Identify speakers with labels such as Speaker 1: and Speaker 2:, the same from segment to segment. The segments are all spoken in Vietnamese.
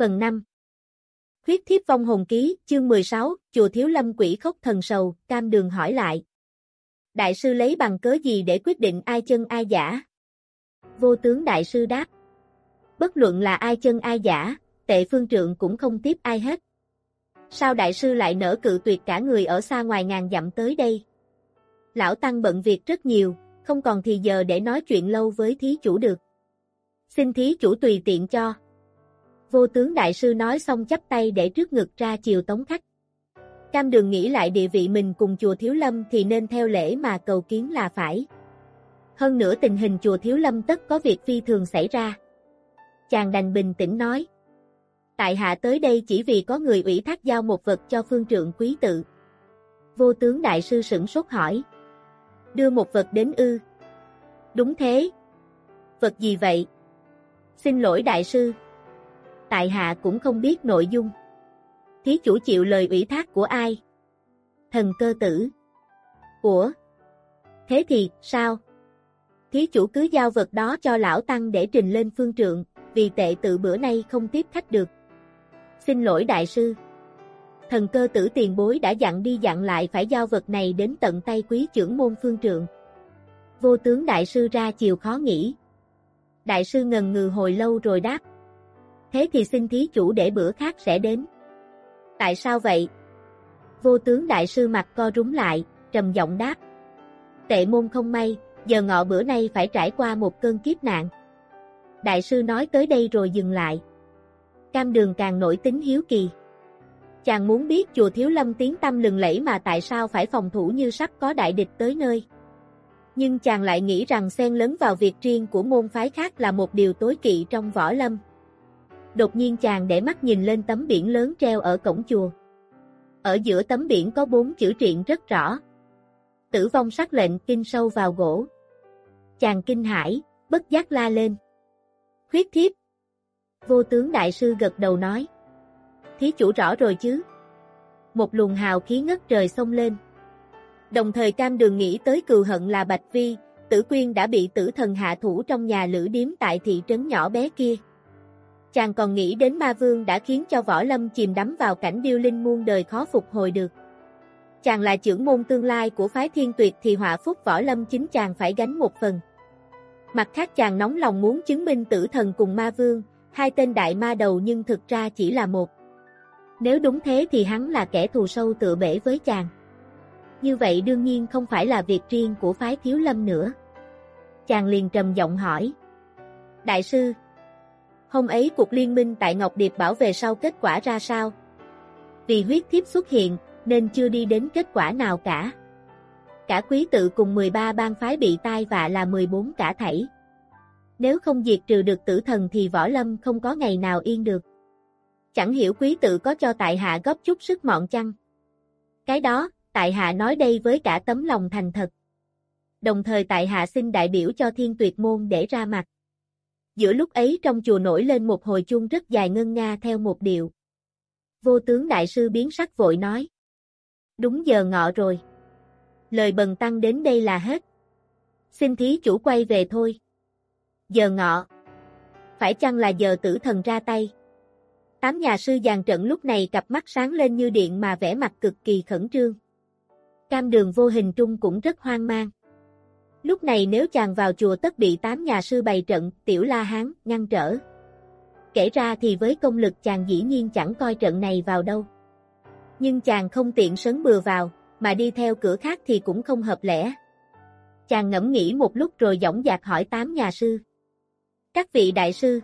Speaker 1: Phần 5 Huyết thiếp vong hồn ký, chương 16, chùa thiếu lâm quỷ khốc thần sầu, cam đường hỏi lại. Đại sư lấy bằng cớ gì để quyết định ai chân ai giả? Vô tướng đại sư đáp. Bất luận là ai chân ai giả, tệ phương trượng cũng không tiếp ai hết. Sao đại sư lại nở cự tuyệt cả người ở xa ngoài ngàn dặm tới đây? Lão Tăng bận việc rất nhiều, không còn thì giờ để nói chuyện lâu với thí chủ được. Xin thí chủ tùy tiện cho. Vô tướng đại sư nói xong chắp tay để trước ngực ra chiều tống khách. Cam đường nghĩ lại địa vị mình cùng chùa Thiếu Lâm thì nên theo lễ mà cầu kiến là phải. Hơn nữa tình hình chùa Thiếu Lâm tất có việc phi thường xảy ra. Chàng đành bình tĩnh nói. Tại hạ tới đây chỉ vì có người ủy thác giao một vật cho phương trượng quý tự. Vô tướng đại sư sửng sốt hỏi. Đưa một vật đến ư. Đúng thế. Vật gì vậy? Xin lỗi đại sư. Tại hạ cũng không biết nội dung. Thí chủ chịu lời ủy thác của ai? Thần cơ tử. Của? Thế thì, sao? Thí chủ cứ giao vật đó cho lão tăng để trình lên phương trượng, vì tệ tự bữa nay không tiếp khách được. Xin lỗi đại sư. Thần cơ tử tiền bối đã dặn đi dặn lại phải giao vật này đến tận tay quý trưởng môn phương trượng. Vô tướng đại sư ra chiều khó nghĩ. Đại sư ngần ngừ hồi lâu rồi đáp. Thế thì xin thí chủ để bữa khác sẽ đến. Tại sao vậy? Vô tướng đại sư mặt co rúm lại, trầm giọng đáp. Tệ môn không may, giờ ngọ bữa nay phải trải qua một cơn kiếp nạn. Đại sư nói tới đây rồi dừng lại. Cam đường càng nổi tính hiếu kỳ. Chàng muốn biết chùa Thiếu Lâm tiếng tâm lừng lẫy mà tại sao phải phòng thủ như sắp có đại địch tới nơi. Nhưng chàng lại nghĩ rằng xen lấn vào việc riêng của môn phái khác là một điều tối kỵ trong võ lâm. Đột nhiên chàng để mắt nhìn lên tấm biển lớn treo ở cổng chùa. Ở giữa tấm biển có bốn chữ triện rất rõ. Tử vong sắc lệnh kinh sâu vào gỗ. Chàng kinh hãi, bất giác la lên. Khuyết thiếp. Vô tướng đại sư gật đầu nói. Thí chủ rõ rồi chứ. Một luồng hào khí ngất trời xông lên. Đồng thời cam đường nghĩ tới cừu hận là Bạch Vi, tử quyên đã bị tử thần hạ thủ trong nhà lữ điếm tại thị trấn nhỏ bé kia. Chàng còn nghĩ đến ma vương đã khiến cho võ lâm chìm đắm vào cảnh điêu linh muôn đời khó phục hồi được. Chàng là trưởng môn tương lai của phái thiên tuyệt thì họa phúc võ lâm chính chàng phải gánh một phần. Mặt khác chàng nóng lòng muốn chứng minh tử thần cùng ma vương, hai tên đại ma đầu nhưng thực ra chỉ là một. Nếu đúng thế thì hắn là kẻ thù sâu tựa bể với chàng. Như vậy đương nhiên không phải là việc riêng của phái thiếu lâm nữa. Chàng liền trầm giọng hỏi. Đại sư, Hôm ấy cuộc liên minh tại Ngọc Điệp bảo về sau kết quả ra sao? Vì huyết thiếp xuất hiện, nên chưa đi đến kết quả nào cả. Cả quý tự cùng 13 bang phái bị tai vạ là 14 cả thảy. Nếu không diệt trừ được tử thần thì võ lâm không có ngày nào yên được. Chẳng hiểu quý tự có cho tại hạ góp chút sức mọn chăng? Cái đó, tại hạ nói đây với cả tấm lòng thành thật. Đồng thời tại hạ xin đại biểu cho thiên tuyệt môn để ra mặt. Giữa lúc ấy trong chùa nổi lên một hồi chuông rất dài ngân nga theo một điệu. Vô tướng đại sư biến sắc vội nói. Đúng giờ ngọ rồi. Lời bần tăng đến đây là hết. Xin thí chủ quay về thôi. Giờ ngọ. Phải chăng là giờ tử thần ra tay? Tám nhà sư dàn trận lúc này cặp mắt sáng lên như điện mà vẻ mặt cực kỳ khẩn trương. Cam đường vô hình trung cũng rất hoang mang. Lúc này nếu chàng vào chùa tất bị tám nhà sư bày trận, tiểu la hán, ngăn trở. Kể ra thì với công lực chàng dĩ nhiên chẳng coi trận này vào đâu. Nhưng chàng không tiện sấn bừa vào, mà đi theo cửa khác thì cũng không hợp lẽ. Chàng ngẫm nghĩ một lúc rồi dõng dạc hỏi tám nhà sư. Các vị đại sư,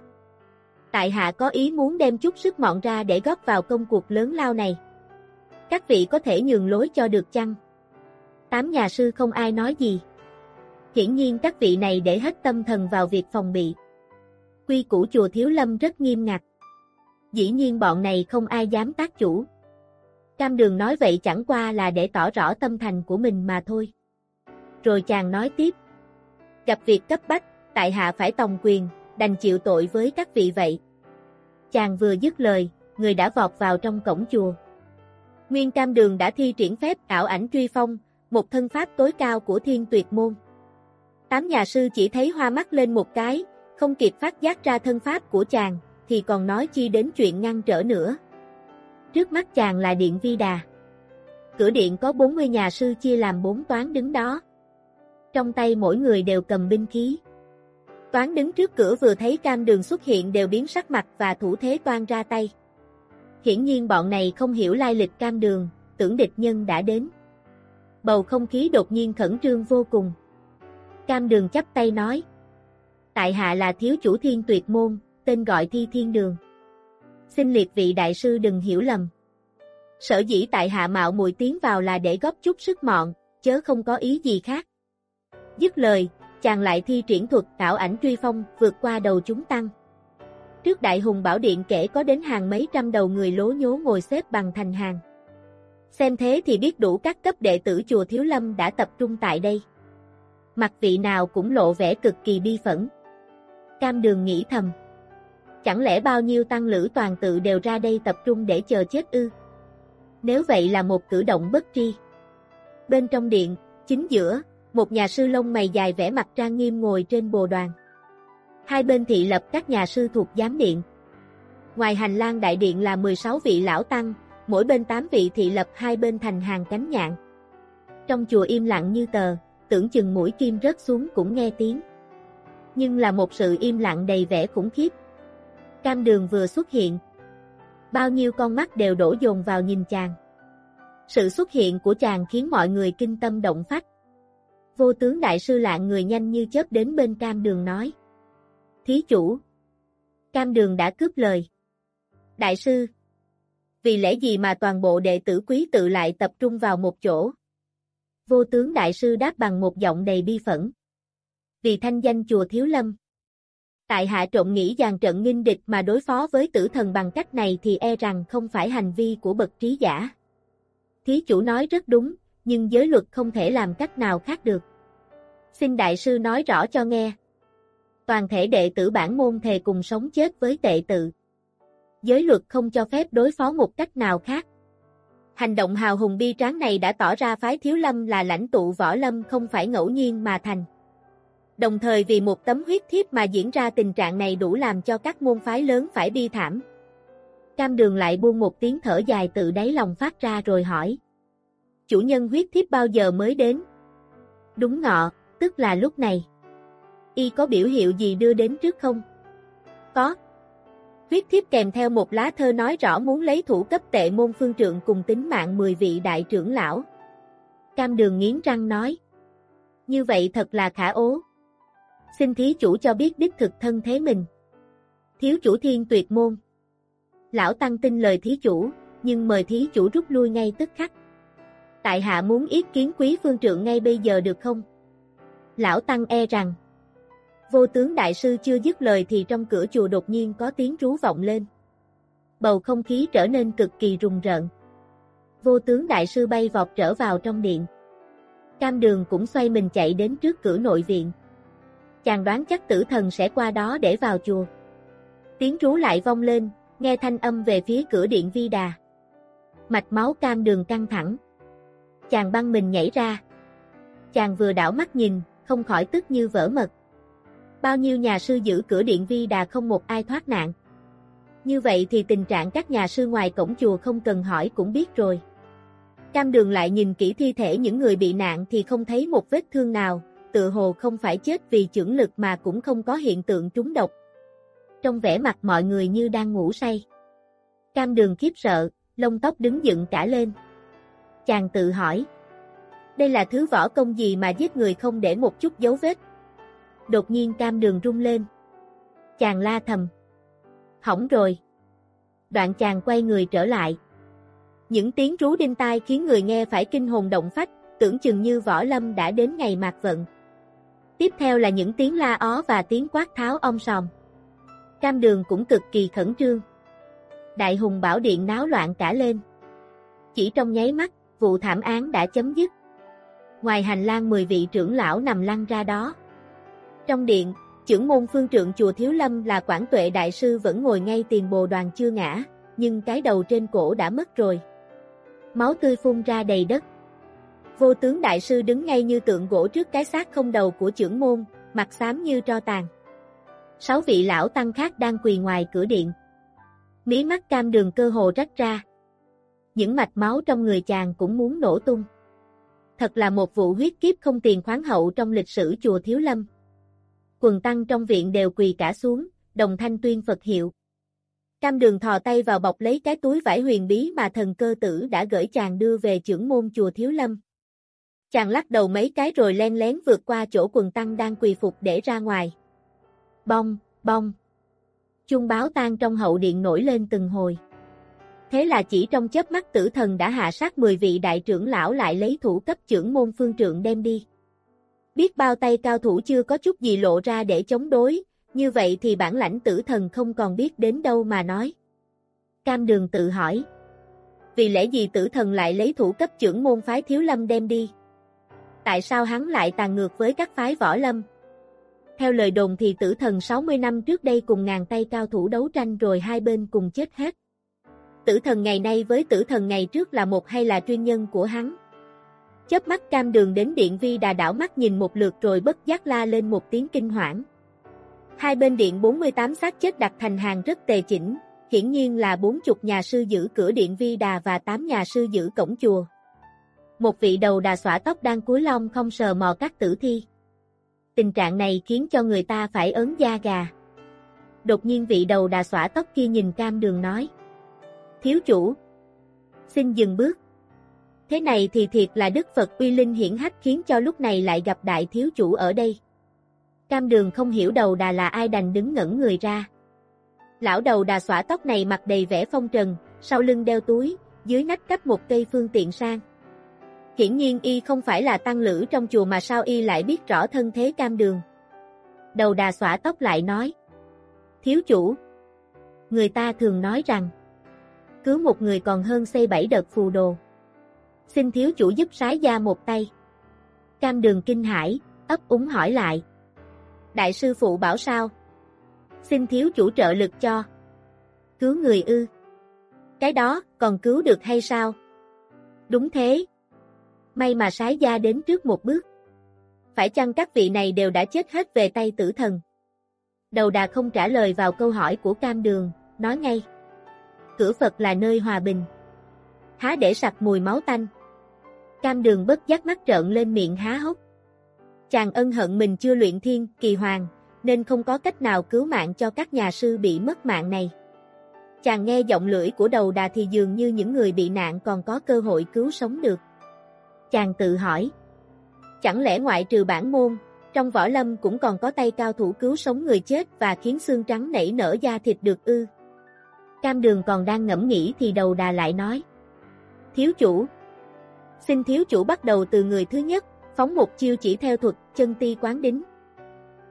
Speaker 1: tại hạ có ý muốn đem chút sức mọn ra để góp vào công cuộc lớn lao này. Các vị có thể nhường lối cho được chăng? Tám nhà sư không ai nói gì. Hiển nhiên các vị này để hết tâm thần vào việc phòng bị. Quy củ chùa Thiếu Lâm rất nghiêm ngặt. Dĩ nhiên bọn này không ai dám tác chủ. Cam đường nói vậy chẳng qua là để tỏ rõ tâm thành của mình mà thôi. Rồi chàng nói tiếp. Gặp việc cấp bách, tại hạ phải tòng quyền, đành chịu tội với các vị vậy. Chàng vừa dứt lời, người đã vọt vào trong cổng chùa. Nguyên Cam Đường đã thi triển phép ảo ảnh truy phong, một thân pháp tối cao của thiên tuyệt môn. Tám nhà sư chỉ thấy hoa mắt lên một cái, không kịp phát giác ra thân pháp của chàng, thì còn nói chi đến chuyện ngăn trở nữa. Trước mắt chàng là điện vi đà. Cửa điện có 40 nhà sư chia làm bốn toán đứng đó. Trong tay mỗi người đều cầm binh khí. Toán đứng trước cửa vừa thấy cam đường xuất hiện đều biến sắc mặt và thủ thế toan ra tay. Hiển nhiên bọn này không hiểu lai lịch cam đường, tưởng địch nhân đã đến. Bầu không khí đột nhiên khẩn trương vô cùng. Cam đường chắp tay nói. Tại hạ là thiếu chủ thiên tuyệt môn, tên gọi thi thiên đường. Xin liệt vị đại sư đừng hiểu lầm. Sở dĩ tại hạ mạo mùi tiến vào là để góp chút sức mọn, chớ không có ý gì khác. Dứt lời, chàng lại thi triển thuật tạo ảnh truy phong vượt qua đầu chúng tăng. Trước đại hùng bảo điện kể có đến hàng mấy trăm đầu người lố nhố ngồi xếp bằng thành hàng. Xem thế thì biết đủ các cấp đệ tử chùa Thiếu Lâm đã tập trung tại đây. Mặt vị nào cũng lộ vẻ cực kỳ bi phẫn. Cam đường nghĩ thầm. Chẳng lẽ bao nhiêu tăng lữ toàn tự đều ra đây tập trung để chờ chết ư? Nếu vậy là một cử động bất tri. Bên trong điện, chính giữa, một nhà sư lông mày dài vẽ mặt trang nghiêm ngồi trên bồ đoàn. Hai bên thị lập các nhà sư thuộc giám điện. Ngoài hành lang đại điện là 16 vị lão tăng, mỗi bên 8 vị thị lập hai bên thành hàng cánh nhạn. Trong chùa im lặng như tờ, tưởng chừng mũi kim rớt xuống cũng nghe tiếng. Nhưng là một sự im lặng đầy vẻ khủng khiếp. Cam đường vừa xuất hiện. Bao nhiêu con mắt đều đổ dồn vào nhìn chàng. Sự xuất hiện của chàng khiến mọi người kinh tâm động phách. Vô tướng đại sư lạng người nhanh như chớp đến bên cam đường nói. Thí chủ. Cam đường đã cướp lời. Đại sư. Vì lẽ gì mà toàn bộ đệ tử quý tự lại tập trung vào một chỗ? Vô tướng đại sư đáp bằng một giọng đầy bi phẫn. Vì thanh danh chùa Thiếu Lâm. Tại hạ trộm nghĩ dàn trận nghinh địch mà đối phó với tử thần bằng cách này thì e rằng không phải hành vi của bậc trí giả. Thí chủ nói rất đúng, nhưng giới luật không thể làm cách nào khác được. Xin đại sư nói rõ cho nghe. Toàn thể đệ tử bản môn thề cùng sống chết với tệ tự. Giới luật không cho phép đối phó một cách nào khác. Hành động hào hùng bi tráng này đã tỏ ra phái thiếu lâm là lãnh tụ võ lâm không phải ngẫu nhiên mà thành. Đồng thời vì một tấm huyết thiếp mà diễn ra tình trạng này đủ làm cho các môn phái lớn phải bi thảm. Cam đường lại buông một tiếng thở dài từ đáy lòng phát ra rồi hỏi chủ nhân huyết thiếp bao giờ mới đến? Đúng ngọ, tức là lúc này. Y có biểu hiệu gì đưa đến trước không? Có. Viết thiếp kèm theo một lá thơ nói rõ muốn lấy thủ cấp tệ môn phương trượng cùng tính mạng 10 vị đại trưởng lão. Cam đường nghiến răng nói. Như vậy thật là khả ố. Xin thí chủ cho biết đích thực thân thế mình. Thiếu chủ thiên tuyệt môn. Lão tăng tin lời thí chủ, nhưng mời thí chủ rút lui ngay tức khắc tại hạ muốn ý kiến quý phương trượng ngay bây giờ được không? Lão Tăng e rằng, vô tướng đại sư chưa dứt lời thì trong cửa chùa đột nhiên có tiếng rú vọng lên. Bầu không khí trở nên cực kỳ rùng rợn. Vô tướng đại sư bay vọt trở vào trong điện. Cam đường cũng xoay mình chạy đến trước cửa nội viện. Chàng đoán chắc tử thần sẽ qua đó để vào chùa. Tiếng rú lại vong lên, nghe thanh âm về phía cửa điện vi đà. Mạch máu cam đường căng thẳng. Chàng băng mình nhảy ra. Chàng vừa đảo mắt nhìn, không khỏi tức như vỡ mật. Bao nhiêu nhà sư giữ cửa điện vi đà không một ai thoát nạn. Như vậy thì tình trạng các nhà sư ngoài cổng chùa không cần hỏi cũng biết rồi. Cam đường lại nhìn kỹ thi thể những người bị nạn thì không thấy một vết thương nào, tự hồ không phải chết vì chưởng lực mà cũng không có hiện tượng trúng độc. Trong vẻ mặt mọi người như đang ngủ say. Cam đường khiếp sợ, lông tóc đứng dựng cả lên chàng tự hỏi. Đây là thứ võ công gì mà giết người không để một chút dấu vết? Đột nhiên cam đường rung lên. Chàng la thầm. Hỏng rồi. Đoạn chàng quay người trở lại. Những tiếng rú đinh tai khiến người nghe phải kinh hồn động phách, tưởng chừng như võ lâm đã đến ngày mạc vận. Tiếp theo là những tiếng la ó và tiếng quát tháo ong sòm. Cam đường cũng cực kỳ khẩn trương. Đại hùng bảo điện náo loạn cả lên. Chỉ trong nháy mắt, vụ thảm án đã chấm dứt. Ngoài hành lang 10 vị trưởng lão nằm lăn ra đó. Trong điện, trưởng môn phương trượng chùa Thiếu Lâm là Quảng Tuệ Đại Sư vẫn ngồi ngay tiền bồ đoàn chưa ngã, nhưng cái đầu trên cổ đã mất rồi. Máu tươi phun ra đầy đất. Vô tướng Đại Sư đứng ngay như tượng gỗ trước cái xác không đầu của trưởng môn, mặt xám như tro tàn. Sáu vị lão tăng khác đang quỳ ngoài cửa điện. Mí mắt cam đường cơ hồ rách ra. Những mạch máu trong người chàng cũng muốn nổ tung. Thật là một vụ huyết kiếp không tiền khoáng hậu trong lịch sử chùa Thiếu Lâm. Quần tăng trong viện đều quỳ cả xuống, đồng thanh tuyên Phật hiệu. Cam đường thò tay vào bọc lấy cái túi vải huyền bí mà thần cơ tử đã gửi chàng đưa về trưởng môn chùa Thiếu Lâm. Chàng lắc đầu mấy cái rồi len lén vượt qua chỗ quần tăng đang quỳ phục để ra ngoài. Bong, bong. Chuông báo tan trong hậu điện nổi lên từng hồi. Thế là chỉ trong chớp mắt tử thần đã hạ sát 10 vị đại trưởng lão lại lấy thủ cấp trưởng môn phương trượng đem đi. Biết bao tay cao thủ chưa có chút gì lộ ra để chống đối, như vậy thì bản lãnh tử thần không còn biết đến đâu mà nói. Cam đường tự hỏi. Vì lẽ gì tử thần lại lấy thủ cấp trưởng môn phái thiếu lâm đem đi? Tại sao hắn lại tàn ngược với các phái võ lâm? Theo lời đồn thì tử thần 60 năm trước đây cùng ngàn tay cao thủ đấu tranh rồi hai bên cùng chết hết. Tử thần ngày nay với tử thần ngày trước là một hay là chuyên nhân của hắn? Chớp mắt cam đường đến điện vi đà đảo mắt nhìn một lượt rồi bất giác la lên một tiếng kinh hoảng. Hai bên điện 48 xác chết đặt thành hàng rất tề chỉnh, hiển nhiên là 40 nhà sư giữ cửa điện vi đà và 8 nhà sư giữ cổng chùa. Một vị đầu đà xõa tóc đang cúi long không sờ mò các tử thi. Tình trạng này khiến cho người ta phải ớn da gà. Đột nhiên vị đầu đà xõa tóc kia nhìn cam đường nói. Thiếu chủ. Xin dừng bước. Thế này thì thiệt là Đức Phật uy linh hiển hách khiến cho lúc này lại gặp đại thiếu chủ ở đây. Cam đường không hiểu đầu đà là ai đành đứng ngẩn người ra. Lão đầu đà xõa tóc này mặt đầy vẻ phong trần, sau lưng đeo túi, dưới nách cấp một cây phương tiện sang. Hiển nhiên y không phải là tăng lữ trong chùa mà sao y lại biết rõ thân thế cam đường. Đầu đà xõa tóc lại nói. Thiếu chủ. Người ta thường nói rằng, cứ một người còn hơn xây bảy đợt phù đồ. Xin thiếu chủ giúp sái gia một tay. Cam đường kinh hải, ấp úng hỏi lại. Đại sư phụ bảo sao? Xin thiếu chủ trợ lực cho. Cứu người ư. Cái đó, còn cứu được hay sao? Đúng thế. May mà sái gia đến trước một bước. Phải chăng các vị này đều đã chết hết về tay tử thần? Đầu đà không trả lời vào câu hỏi của cam đường, nói ngay. Cửa Phật là nơi hòa bình. Há để sặc mùi máu tanh. Cam đường bất giác mắt trợn lên miệng há hốc. Chàng ân hận mình chưa luyện thiên, kỳ hoàng, nên không có cách nào cứu mạng cho các nhà sư bị mất mạng này. Chàng nghe giọng lưỡi của đầu đà thì dường như những người bị nạn còn có cơ hội cứu sống được. Chàng tự hỏi. Chẳng lẽ ngoại trừ bản môn, trong võ lâm cũng còn có tay cao thủ cứu sống người chết và khiến xương trắng nảy nở da thịt được ư? Cam đường còn đang ngẫm nghĩ thì đầu đà lại nói. Thiếu chủ. Xin thiếu chủ bắt đầu từ người thứ nhất, phóng một chiêu chỉ theo thuật chân ti quán đính.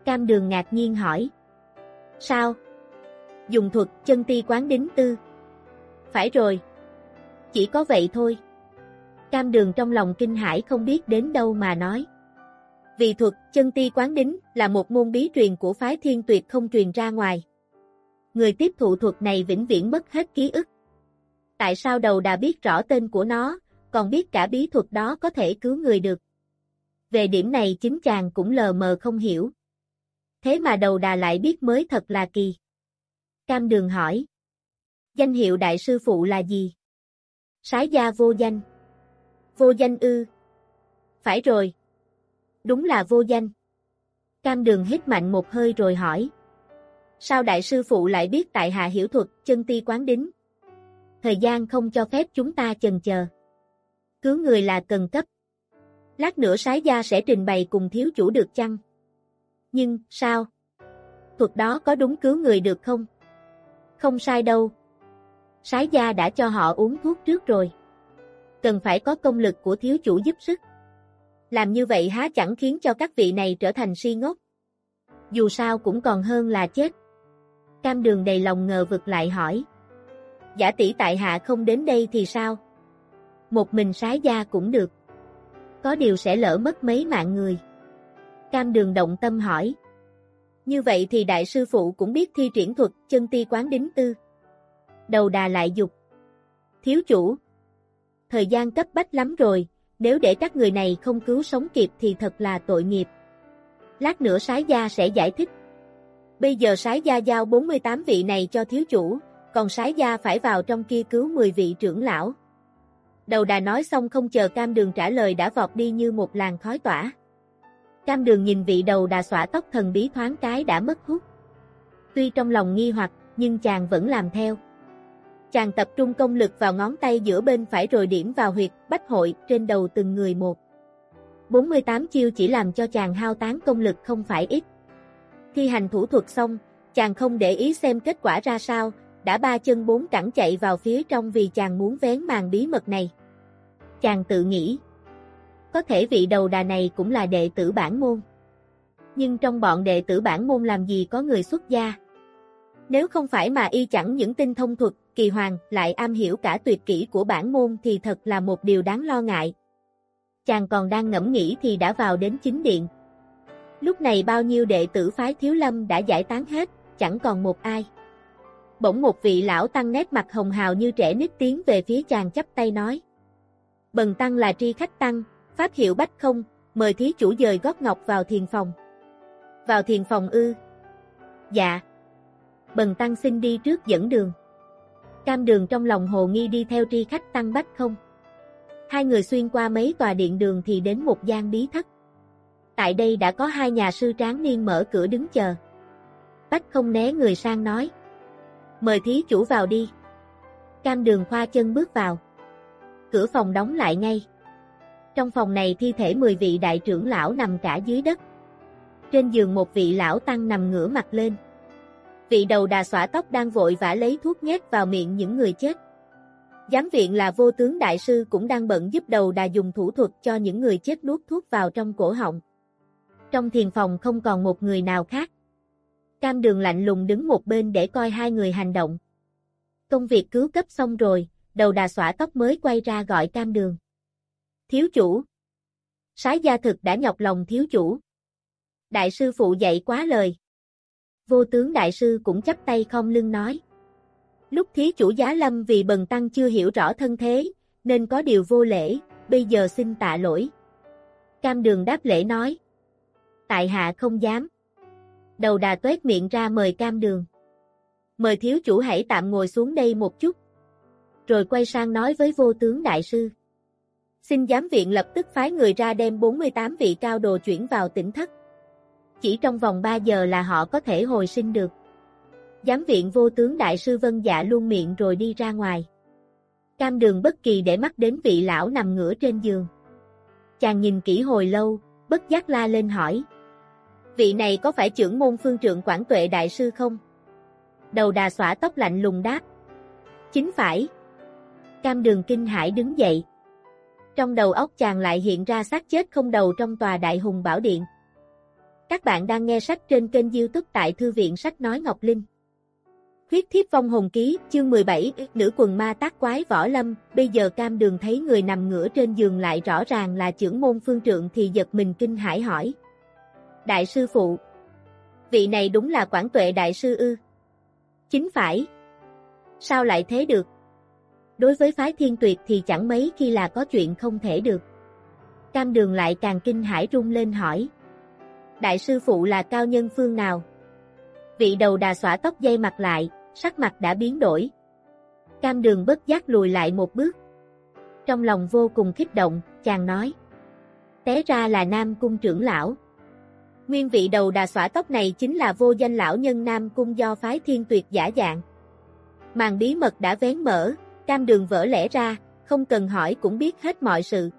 Speaker 1: Cam đường ngạc nhiên hỏi. Sao? Dùng thuật chân ti quán đính tư. Phải rồi. Chỉ có vậy thôi. Cam đường trong lòng kinh hải không biết đến đâu mà nói. Vì thuật chân ti quán đính là một môn bí truyền của phái thiên tuyệt không truyền ra ngoài. Người tiếp thụ thuật này vĩnh viễn mất hết ký ức. Tại sao đầu đã biết rõ tên của nó, còn biết cả bí thuật đó có thể cứu người được. Về điểm này chính chàng cũng lờ mờ không hiểu. Thế mà đầu đà lại biết mới thật là kỳ. Cam đường hỏi. Danh hiệu đại sư phụ là gì? Sái gia vô danh. Vô danh ư. Phải rồi. Đúng là vô danh. Cam đường hít mạnh một hơi rồi hỏi. Sao đại sư phụ lại biết tại hạ hiểu thuật chân ti quán đính? Thời gian không cho phép chúng ta chần chờ. Cứu người là cần cấp. Lát nữa sái gia sẽ trình bày cùng thiếu chủ được chăng? Nhưng, sao? Thuật đó có đúng cứu người được không? Không sai đâu. Sái gia đã cho họ uống thuốc trước rồi. Cần phải có công lực của thiếu chủ giúp sức. Làm như vậy há chẳng khiến cho các vị này trở thành si ngốc. Dù sao cũng còn hơn là chết. Cam đường đầy lòng ngờ vực lại hỏi giả tỷ tại hạ không đến đây thì sao? Một mình sái gia cũng được. Có điều sẽ lỡ mất mấy mạng người. Cam đường động tâm hỏi. Như vậy thì đại sư phụ cũng biết thi triển thuật chân ti quán đính tư. Đầu đà lại dục. Thiếu chủ. Thời gian cấp bách lắm rồi, nếu để các người này không cứu sống kịp thì thật là tội nghiệp. Lát nữa sái gia sẽ giải thích. Bây giờ sái gia giao 48 vị này cho thiếu chủ, còn sái gia phải vào trong kia cứu 10 vị trưởng lão. Đầu đà nói xong không chờ cam đường trả lời đã vọt đi như một làn khói tỏa. Cam đường nhìn vị đầu đà xỏa tóc thần bí thoáng cái đã mất hút. Tuy trong lòng nghi hoặc, nhưng chàng vẫn làm theo. Chàng tập trung công lực vào ngón tay giữa bên phải rồi điểm vào huyệt bách hội trên đầu từng người một. 48 chiêu chỉ làm cho chàng hao tán công lực không phải ít. Thi hành thủ thuật xong, chàng không để ý xem kết quả ra sao, đã ba chân bốn cẳng chạy vào phía trong vì chàng muốn vén màn bí mật này. Chàng tự nghĩ, có thể vị đầu đà này cũng là đệ tử bản môn. Nhưng trong bọn đệ tử bản môn làm gì có người xuất gia. Nếu không phải mà y chẳng những tinh thông thuật, kỳ hoàng lại am hiểu cả tuyệt kỹ của bản môn thì thật là một điều đáng lo ngại. Chàng còn đang ngẫm nghĩ thì đã vào đến chính điện. Lúc này bao nhiêu đệ tử phái thiếu lâm đã giải tán hết, chẳng còn một ai. Bỗng một vị lão tăng nét mặt hồng hào như trẻ nít tiếng về phía chàng chắp tay nói. Bần tăng là tri khách tăng, pháp hiệu bách không, mời thí chủ dời gót ngọc vào thiền phòng. Vào thiền phòng ư? Dạ. Bần tăng xin đi trước dẫn đường. Cam đường trong lòng hồ nghi đi theo tri khách tăng bách không. Hai người xuyên qua mấy tòa điện đường thì đến một gian bí thất. Tại đây đã có hai nhà sư tráng niên mở cửa đứng chờ. Bách không né người sang nói. Mời thí chủ vào đi. Cam đường khoa chân bước vào. Cửa phòng đóng lại ngay. Trong phòng này thi thể 10 vị đại trưởng lão nằm cả dưới đất. Trên giường một vị lão tăng nằm ngửa mặt lên. Vị đầu đà xõa tóc đang vội vã lấy thuốc nhét vào miệng những người chết. Giám viện là vô tướng đại sư cũng đang bận giúp đầu đà dùng thủ thuật cho những người chết nuốt thuốc vào trong cổ họng. Trong thiền phòng không còn một người nào khác. Cam đường lạnh lùng đứng một bên để coi hai người hành động. Công việc cứu cấp xong rồi, đầu đà xõa tóc mới quay ra gọi cam đường. Thiếu chủ. Sái gia thực đã nhọc lòng thiếu chủ. Đại sư phụ dạy quá lời. Vô tướng đại sư cũng chắp tay không lưng nói. Lúc thí chủ giá lâm vì bần tăng chưa hiểu rõ thân thế, nên có điều vô lễ, bây giờ xin tạ lỗi. Cam đường đáp lễ nói. Tại hạ không dám. Đầu đà tuét miệng ra mời cam đường. Mời thiếu chủ hãy tạm ngồi xuống đây một chút. Rồi quay sang nói với vô tướng đại sư. Xin giám viện lập tức phái người ra đem 48 vị cao đồ chuyển vào tỉnh thất. Chỉ trong vòng 3 giờ là họ có thể hồi sinh được. Giám viện vô tướng đại sư vân dạ luôn miệng rồi đi ra ngoài. Cam đường bất kỳ để mắt đến vị lão nằm ngửa trên giường. Chàng nhìn kỹ hồi lâu, bất giác la lên hỏi. Vị này có phải trưởng môn phương trượng quảng tuệ đại sư không? Đầu đà xỏa tóc lạnh lùng đáp. Chính phải. Cam đường kinh hải đứng dậy. Trong đầu óc chàng lại hiện ra xác chết không đầu trong tòa đại hùng bảo điện. Các bạn đang nghe sách trên kênh youtube tại Thư viện Sách Nói Ngọc Linh. Huyết thiếp vong hồn ký, chương 17, nữ quần ma tác quái võ lâm, bây giờ cam đường thấy người nằm ngửa trên giường lại rõ ràng là trưởng môn phương trượng thì giật mình kinh hải hỏi. Đại sư phụ, vị này đúng là quản tuệ đại sư ư? Chính phải. Sao lại thế được? Đối với phái thiên tuyệt thì chẳng mấy khi là có chuyện không thể được. Cam đường lại càng kinh hải rung lên hỏi. Đại sư phụ là cao nhân phương nào? Vị đầu đà xõa tóc dây mặt lại, sắc mặt đã biến đổi. Cam đường bất giác lùi lại một bước. Trong lòng vô cùng kích động, chàng nói. Té ra là Nam Cung trưởng lão. Nguyên vị đầu đà xõa tóc này chính là vô danh lão nhân Nam Cung do phái thiên tuyệt giả dạng. Màn bí mật đã vén mở, cam đường vỡ lẽ ra, không cần hỏi cũng biết hết mọi sự.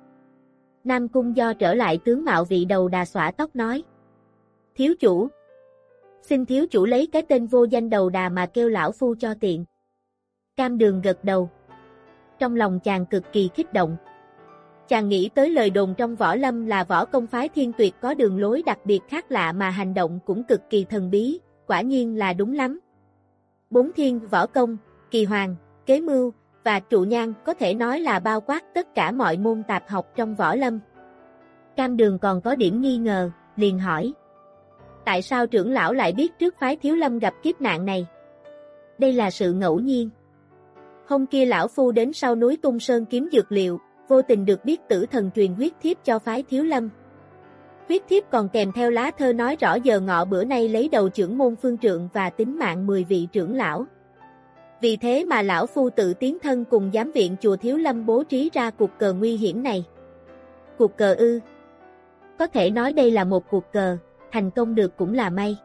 Speaker 1: Nam Cung do trở lại tướng mạo vị đầu đà xõa tóc nói. Thiếu chủ. Xin thiếu chủ lấy cái tên vô danh đầu đà mà kêu lão phu cho tiện. Cam đường gật đầu. Trong lòng chàng cực kỳ kích động. Chàng nghĩ tới lời đồn trong võ lâm là võ công phái thiên tuyệt có đường lối đặc biệt khác lạ mà hành động cũng cực kỳ thần bí, quả nhiên là đúng lắm. Bốn thiên, võ công, kỳ hoàng, kế mưu, và trụ nhang có thể nói là bao quát tất cả mọi môn tạp học trong võ lâm. Cam đường còn có điểm nghi ngờ, liền hỏi. Tại sao trưởng lão lại biết trước phái thiếu lâm gặp kiếp nạn này? Đây là sự ngẫu nhiên. Hôm kia lão phu đến sau núi tung sơn kiếm dược liệu, vô tình được biết tử thần truyền huyết thiếp cho phái thiếu lâm. Huyết thiếp còn kèm theo lá thơ nói rõ giờ ngọ bữa nay lấy đầu trưởng môn phương trượng và tính mạng 10 vị trưởng lão. Vì thế mà lão phu tự tiến thân cùng giám viện chùa Thiếu Lâm bố trí ra cuộc cờ nguy hiểm này. Cuộc cờ ư. Có thể nói đây là một cuộc cờ, thành công được cũng là may.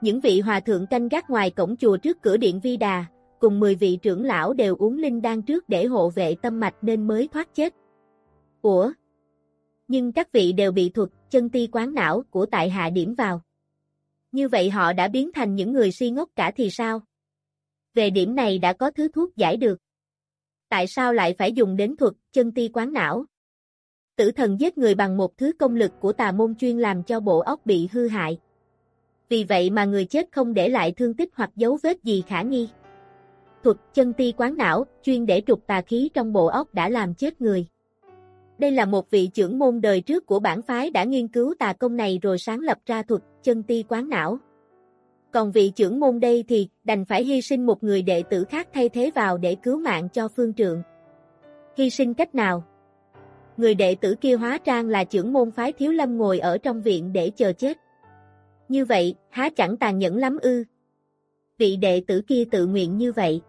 Speaker 1: Những vị hòa thượng canh gác ngoài cổng chùa trước cửa điện Vi Đà, cùng 10 vị trưởng lão đều uống linh đan trước để hộ vệ tâm mạch nên mới thoát chết. Ủa? Nhưng các vị đều bị thuật, chân ti quán não của tại hạ điểm vào. Như vậy họ đã biến thành những người si ngốc cả thì sao? Về điểm này đã có thứ thuốc giải được. Tại sao lại phải dùng đến thuật, chân ti quán não? Tử thần giết người bằng một thứ công lực của tà môn chuyên làm cho bộ óc bị hư hại. Vì vậy mà người chết không để lại thương tích hoặc dấu vết gì khả nghi. Thuật chân ti quán não, chuyên để trục tà khí trong bộ óc đã làm chết người. Đây là một vị trưởng môn đời trước của bản phái đã nghiên cứu tà công này rồi sáng lập ra thuật chân ti quán não. Còn vị trưởng môn đây thì đành phải hy sinh một người đệ tử khác thay thế vào để cứu mạng cho phương trượng. Hy sinh cách nào? Người đệ tử kia hóa trang là trưởng môn phái thiếu lâm ngồi ở trong viện để chờ chết. Như vậy, há chẳng tàn nhẫn lắm ư? Vị đệ tử kia tự nguyện như vậy.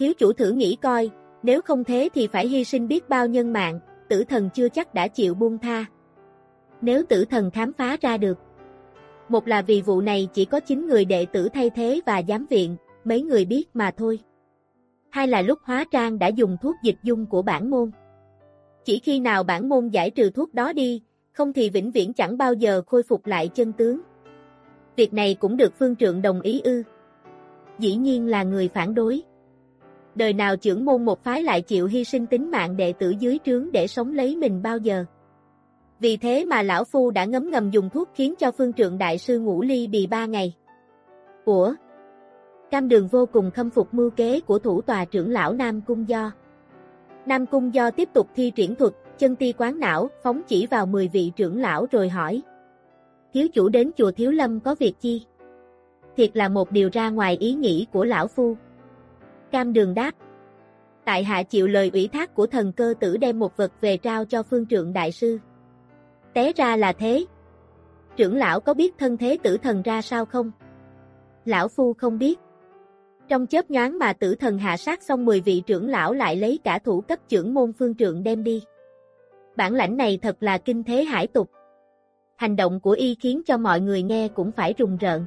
Speaker 1: Thiếu chủ thử nghĩ coi, nếu không thế thì phải hy sinh biết bao nhân mạng, tử thần chưa chắc đã chịu buông tha. Nếu tử thần khám phá ra được. Một là vì vụ này chỉ có 9 người đệ tử thay thế và giám viện, mấy người biết mà thôi. Hai là lúc hóa trang đã dùng thuốc dịch dung của bản môn. Chỉ khi nào bản môn giải trừ thuốc đó đi, không thì vĩnh viễn chẳng bao giờ khôi phục lại chân tướng. Việc này cũng được phương trượng đồng ý ư. Dĩ nhiên là người phản đối. Đời nào trưởng môn một phái lại chịu hy sinh tính mạng đệ tử dưới trướng để sống lấy mình bao giờ. Vì thế mà lão phu đã ngấm ngầm dùng thuốc khiến cho phương trượng đại sư ngủ ly bì ba ngày. Ủa? Cam đường vô cùng khâm phục mưu kế của thủ tòa trưởng lão Nam Cung Do. Nam Cung Do tiếp tục thi triển thuật, chân ti quán não, phóng chỉ vào 10 vị trưởng lão rồi hỏi. Thiếu chủ đến chùa Thiếu Lâm có việc chi? Thiệt là một điều ra ngoài ý nghĩ của lão phu. Cam đường đáp. Tại hạ chịu lời ủy thác của thần cơ tử đem một vật về trao cho phương trượng đại sư. Té ra là thế. Trưởng lão có biết thân thế tử thần ra sao không? Lão phu không biết. Trong chớp nhoáng mà tử thần hạ sát xong 10 vị trưởng lão lại lấy cả thủ cấp trưởng môn phương trượng đem đi. Bản lãnh này thật là kinh thế hải tục. Hành động của y khiến cho mọi người nghe cũng phải rùng rợn.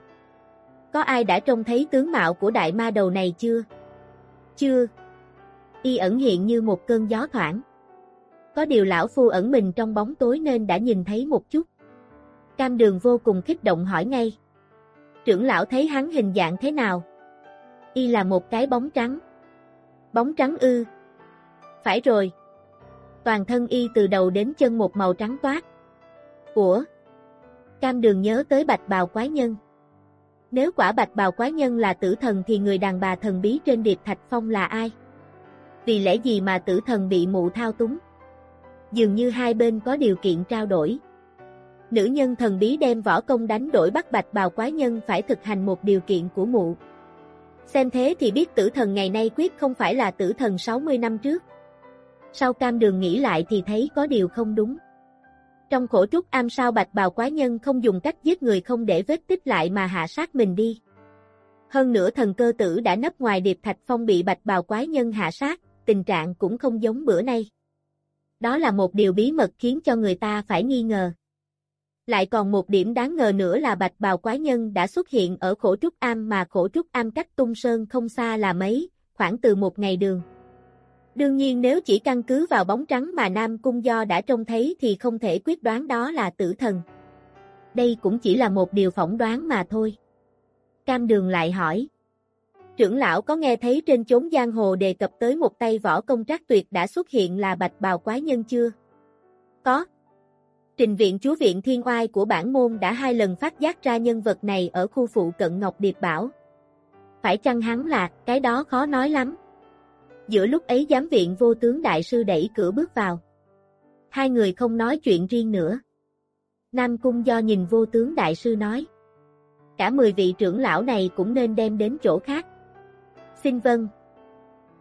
Speaker 1: Có ai đã trông thấy tướng mạo của đại ma đầu này chưa? Chưa. Y ẩn hiện như một cơn gió thoảng. Có điều lão phu ẩn mình trong bóng tối nên đã nhìn thấy một chút. Cam đường vô cùng kích động hỏi ngay. Trưởng lão thấy hắn hình dạng thế nào? Y là một cái bóng trắng. Bóng trắng ư. Phải rồi. Toàn thân y từ đầu đến chân một màu trắng toát. Ủa? Cam đường nhớ tới bạch bào quái nhân. Nếu quả bạch bào quái nhân là tử thần thì người đàn bà thần bí trên điệp thạch phong là ai? Vì lẽ gì mà tử thần bị mụ thao túng? Dường như hai bên có điều kiện trao đổi. Nữ nhân thần bí đem võ công đánh đổi bắt bạch bào quái nhân phải thực hành một điều kiện của mụ. Xem thế thì biết tử thần ngày nay quyết không phải là tử thần 60 năm trước. Sau cam đường nghĩ lại thì thấy có điều không đúng. Trong khổ trúc am sao bạch bào quái nhân không dùng cách giết người không để vết tích lại mà hạ sát mình đi. Hơn nữa thần cơ tử đã nấp ngoài điệp thạch phong bị bạch bào quái nhân hạ sát, tình trạng cũng không giống bữa nay. Đó là một điều bí mật khiến cho người ta phải nghi ngờ. Lại còn một điểm đáng ngờ nữa là bạch bào quái nhân đã xuất hiện ở khổ trúc am mà khổ trúc am cách tung sơn không xa là mấy, khoảng từ một ngày đường. Đương nhiên nếu chỉ căn cứ vào bóng trắng mà Nam Cung Do đã trông thấy thì không thể quyết đoán đó là tử thần. Đây cũng chỉ là một điều phỏng đoán mà thôi. Cam Đường lại hỏi. Trưởng lão có nghe thấy trên chốn giang hồ đề cập tới một tay võ công trác tuyệt đã xuất hiện là bạch bào quái nhân chưa? Có. Trình viện chúa viện thiên oai của bản môn đã hai lần phát giác ra nhân vật này ở khu phụ cận Ngọc Điệp Bảo. Phải chăng hắn là, cái đó khó nói lắm. Giữa lúc ấy giám viện vô tướng đại sư đẩy cửa bước vào. Hai người không nói chuyện riêng nữa. Nam Cung do nhìn vô tướng đại sư nói. Cả 10 vị trưởng lão này cũng nên đem đến chỗ khác. Xin vâng.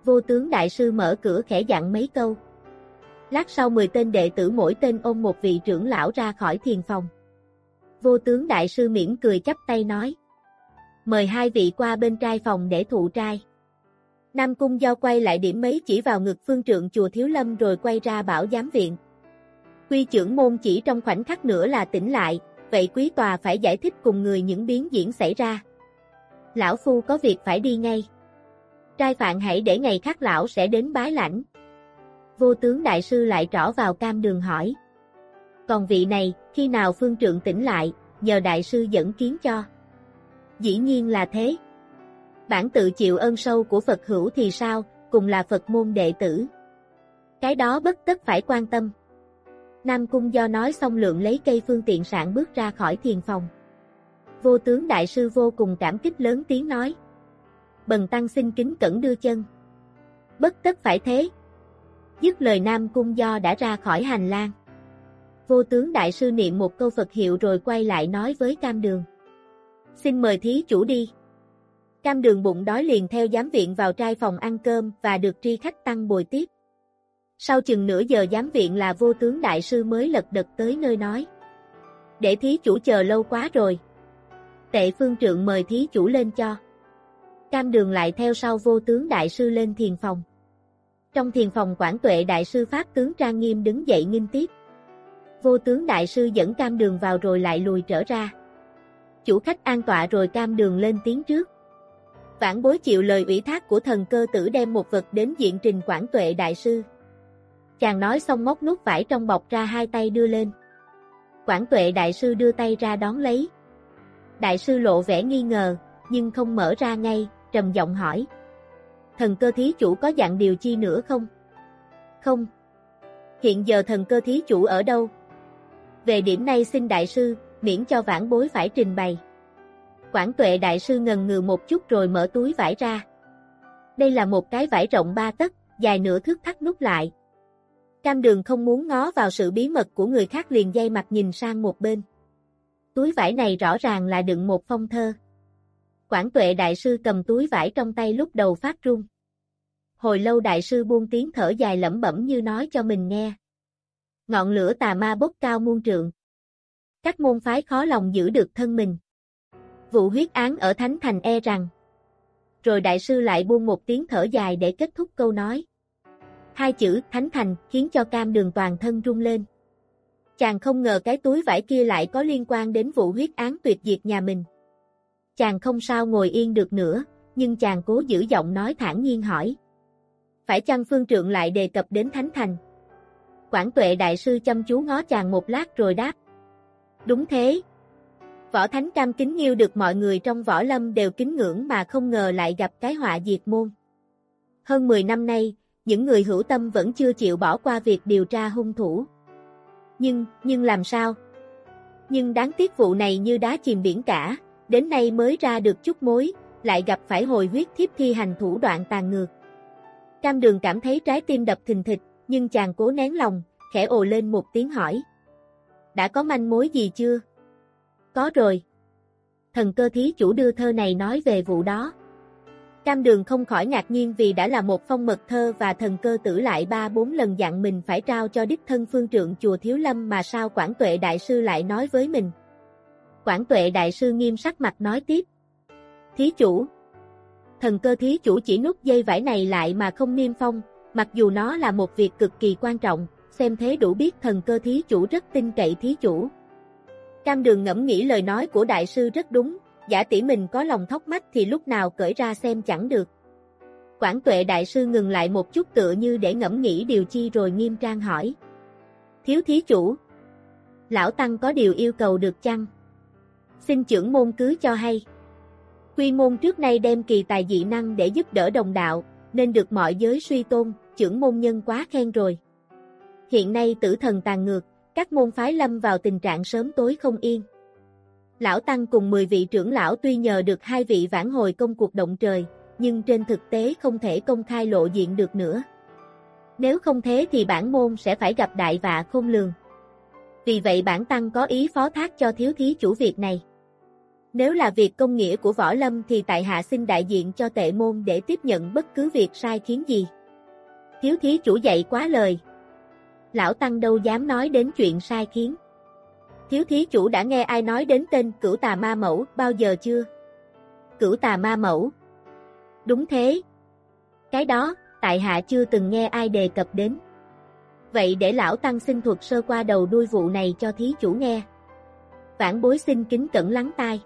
Speaker 1: Vô tướng đại sư mở cửa khẽ dặn mấy câu. Lát sau 10 tên đệ tử mỗi tên ôm một vị trưởng lão ra khỏi thiền phòng. Vô tướng đại sư mỉm cười chắp tay nói. Mời hai vị qua bên trai phòng để thụ trai. Nam Cung Giao quay lại điểm mấy chỉ vào ngực phương trượng chùa Thiếu Lâm rồi quay ra bảo giám viện. Quy trưởng môn chỉ trong khoảnh khắc nữa là tỉnh lại, vậy quý tòa phải giải thích cùng người những biến diễn xảy ra. Lão Phu có việc phải đi ngay. Trai phạn hãy để ngày khác lão sẽ đến bái lãnh. Vô tướng đại sư lại trỏ vào cam đường hỏi. Còn vị này, khi nào phương trượng tỉnh lại, nhờ đại sư dẫn kiến cho. Dĩ nhiên là thế. Bản tự chịu ơn sâu của Phật hữu thì sao, cùng là Phật môn đệ tử. Cái đó bất tất phải quan tâm. Nam Cung do nói xong lượng lấy cây phương tiện sạn bước ra khỏi thiền phòng. Vô tướng đại sư vô cùng cảm kích lớn tiếng nói. Bần tăng xin kính cẩn đưa chân. Bất tất phải thế. Dứt lời Nam Cung do đã ra khỏi hành lang. Vô tướng đại sư niệm một câu Phật hiệu rồi quay lại nói với cam đường. Xin mời thí chủ đi. Cam đường bụng đói liền theo giám viện vào trai phòng ăn cơm và được tri khách tăng bồi tiếp. Sau chừng nửa giờ giám viện là vô tướng đại sư mới lật đật tới nơi nói. Để thí chủ chờ lâu quá rồi. Tệ phương trượng mời thí chủ lên cho. Cam đường lại theo sau vô tướng đại sư lên thiền phòng. Trong thiền phòng quản tuệ đại sư Pháp tướng trang nghiêm đứng dậy nghinh tiếp. Vô tướng đại sư dẫn cam đường vào rồi lại lùi trở ra. Chủ khách an tọa rồi cam đường lên tiếng trước. Vãn bối chịu lời ủy thác của thần cơ tử đem một vật đến diện trình quản tuệ đại sư. Chàng nói xong móc nút vải trong bọc ra hai tay đưa lên. Quản tuệ đại sư đưa tay ra đón lấy. Đại sư lộ vẻ nghi ngờ, nhưng không mở ra ngay, trầm giọng hỏi. Thần cơ thí chủ có dặn điều chi nữa không? Không. Hiện giờ thần cơ thí chủ ở đâu? Về điểm này xin đại sư, miễn cho vãn bối phải trình bày. Quảng tuệ đại sư ngần ngừ một chút rồi mở túi vải ra. Đây là một cái vải rộng ba tấc, dài nửa thước thắt nút lại. Cam đường không muốn ngó vào sự bí mật của người khác liền dây mặt nhìn sang một bên. Túi vải này rõ ràng là đựng một phong thơ. Quảng tuệ đại sư cầm túi vải trong tay lúc đầu phát run. Hồi lâu đại sư buông tiếng thở dài lẩm bẩm như nói cho mình nghe. Ngọn lửa tà ma bốc cao muôn trượng. Các môn phái khó lòng giữ được thân mình. Vụ huyết án ở Thánh Thành e rằng. Rồi đại sư lại buông một tiếng thở dài để kết thúc câu nói. Hai chữ Thánh Thành khiến cho cam đường toàn thân rung lên. Chàng không ngờ cái túi vải kia lại có liên quan đến vụ huyết án tuyệt diệt nhà mình. Chàng không sao ngồi yên được nữa, nhưng chàng cố giữ giọng nói thản nhiên hỏi. Phải chăng phương trượng lại đề cập đến Thánh Thành? Quảng tuệ đại sư chăm chú ngó chàng một lát rồi đáp. Đúng thế. Võ Thánh Cam kính nghiêu được mọi người trong võ lâm đều kính ngưỡng mà không ngờ lại gặp cái họa diệt môn. Hơn 10 năm nay, những người hữu tâm vẫn chưa chịu bỏ qua việc điều tra hung thủ. Nhưng, nhưng làm sao? Nhưng đáng tiếc vụ này như đá chìm biển cả, đến nay mới ra được chút mối, lại gặp phải hồi huyết thiếp thi hành thủ đoạn tàn ngược. Cam đường cảm thấy trái tim đập thình thịch, nhưng chàng cố nén lòng, khẽ ồ lên một tiếng hỏi. Đã có manh mối gì chưa? Có rồi. Thần cơ thí chủ đưa thơ này nói về vụ đó. Cam đường không khỏi ngạc nhiên vì đã là một phong mật thơ và thần cơ tử lại ba bốn lần dặn mình phải trao cho đích thân phương trượng chùa Thiếu Lâm mà sao Quảng Tuệ Đại Sư lại nói với mình. Quảng Tuệ Đại Sư nghiêm sắc mặt nói tiếp. Thí chủ. Thần cơ thí chủ chỉ nút dây vải này lại mà không niêm phong, mặc dù nó là một việc cực kỳ quan trọng, xem thế đủ biết thần cơ thí chủ rất tin cậy thí chủ. Cam đường ngẫm nghĩ lời nói của đại sư rất đúng, giả tỷ mình có lòng thóc mắt thì lúc nào cởi ra xem chẳng được. Quảng tuệ đại sư ngừng lại một chút tựa như để ngẫm nghĩ điều chi rồi nghiêm trang hỏi. Thiếu thí chủ. Lão Tăng có điều yêu cầu được chăng? Xin trưởng môn cứ cho hay. Quy môn trước nay đem kỳ tài dị năng để giúp đỡ đồng đạo, nên được mọi giới suy tôn, trưởng môn nhân quá khen rồi. Hiện nay tử thần tàn ngược, các môn phái lâm vào tình trạng sớm tối không yên. Lão Tăng cùng 10 vị trưởng lão tuy nhờ được hai vị vãn hồi công cuộc động trời, nhưng trên thực tế không thể công khai lộ diện được nữa. Nếu không thế thì bản môn sẽ phải gặp đại vạ khôn lường. Vì vậy bản tăng có ý phó thác cho thiếu thí chủ việc này. Nếu là việc công nghĩa của võ lâm thì tại hạ xin đại diện cho tệ môn để tiếp nhận bất cứ việc sai khiến gì. Thiếu thí chủ dạy quá lời. Lão Tăng đâu dám nói đến chuyện sai khiến. Thiếu thí chủ đã nghe ai nói đến tên cửu tà ma mẫu bao giờ chưa? Cửu tà ma mẫu. Đúng thế. Cái đó, tại hạ chưa từng nghe ai đề cập đến. Vậy để lão tăng xin thuật sơ qua đầu đuôi vụ này cho thí chủ nghe. Vãn bối xin kính cẩn lắng tai.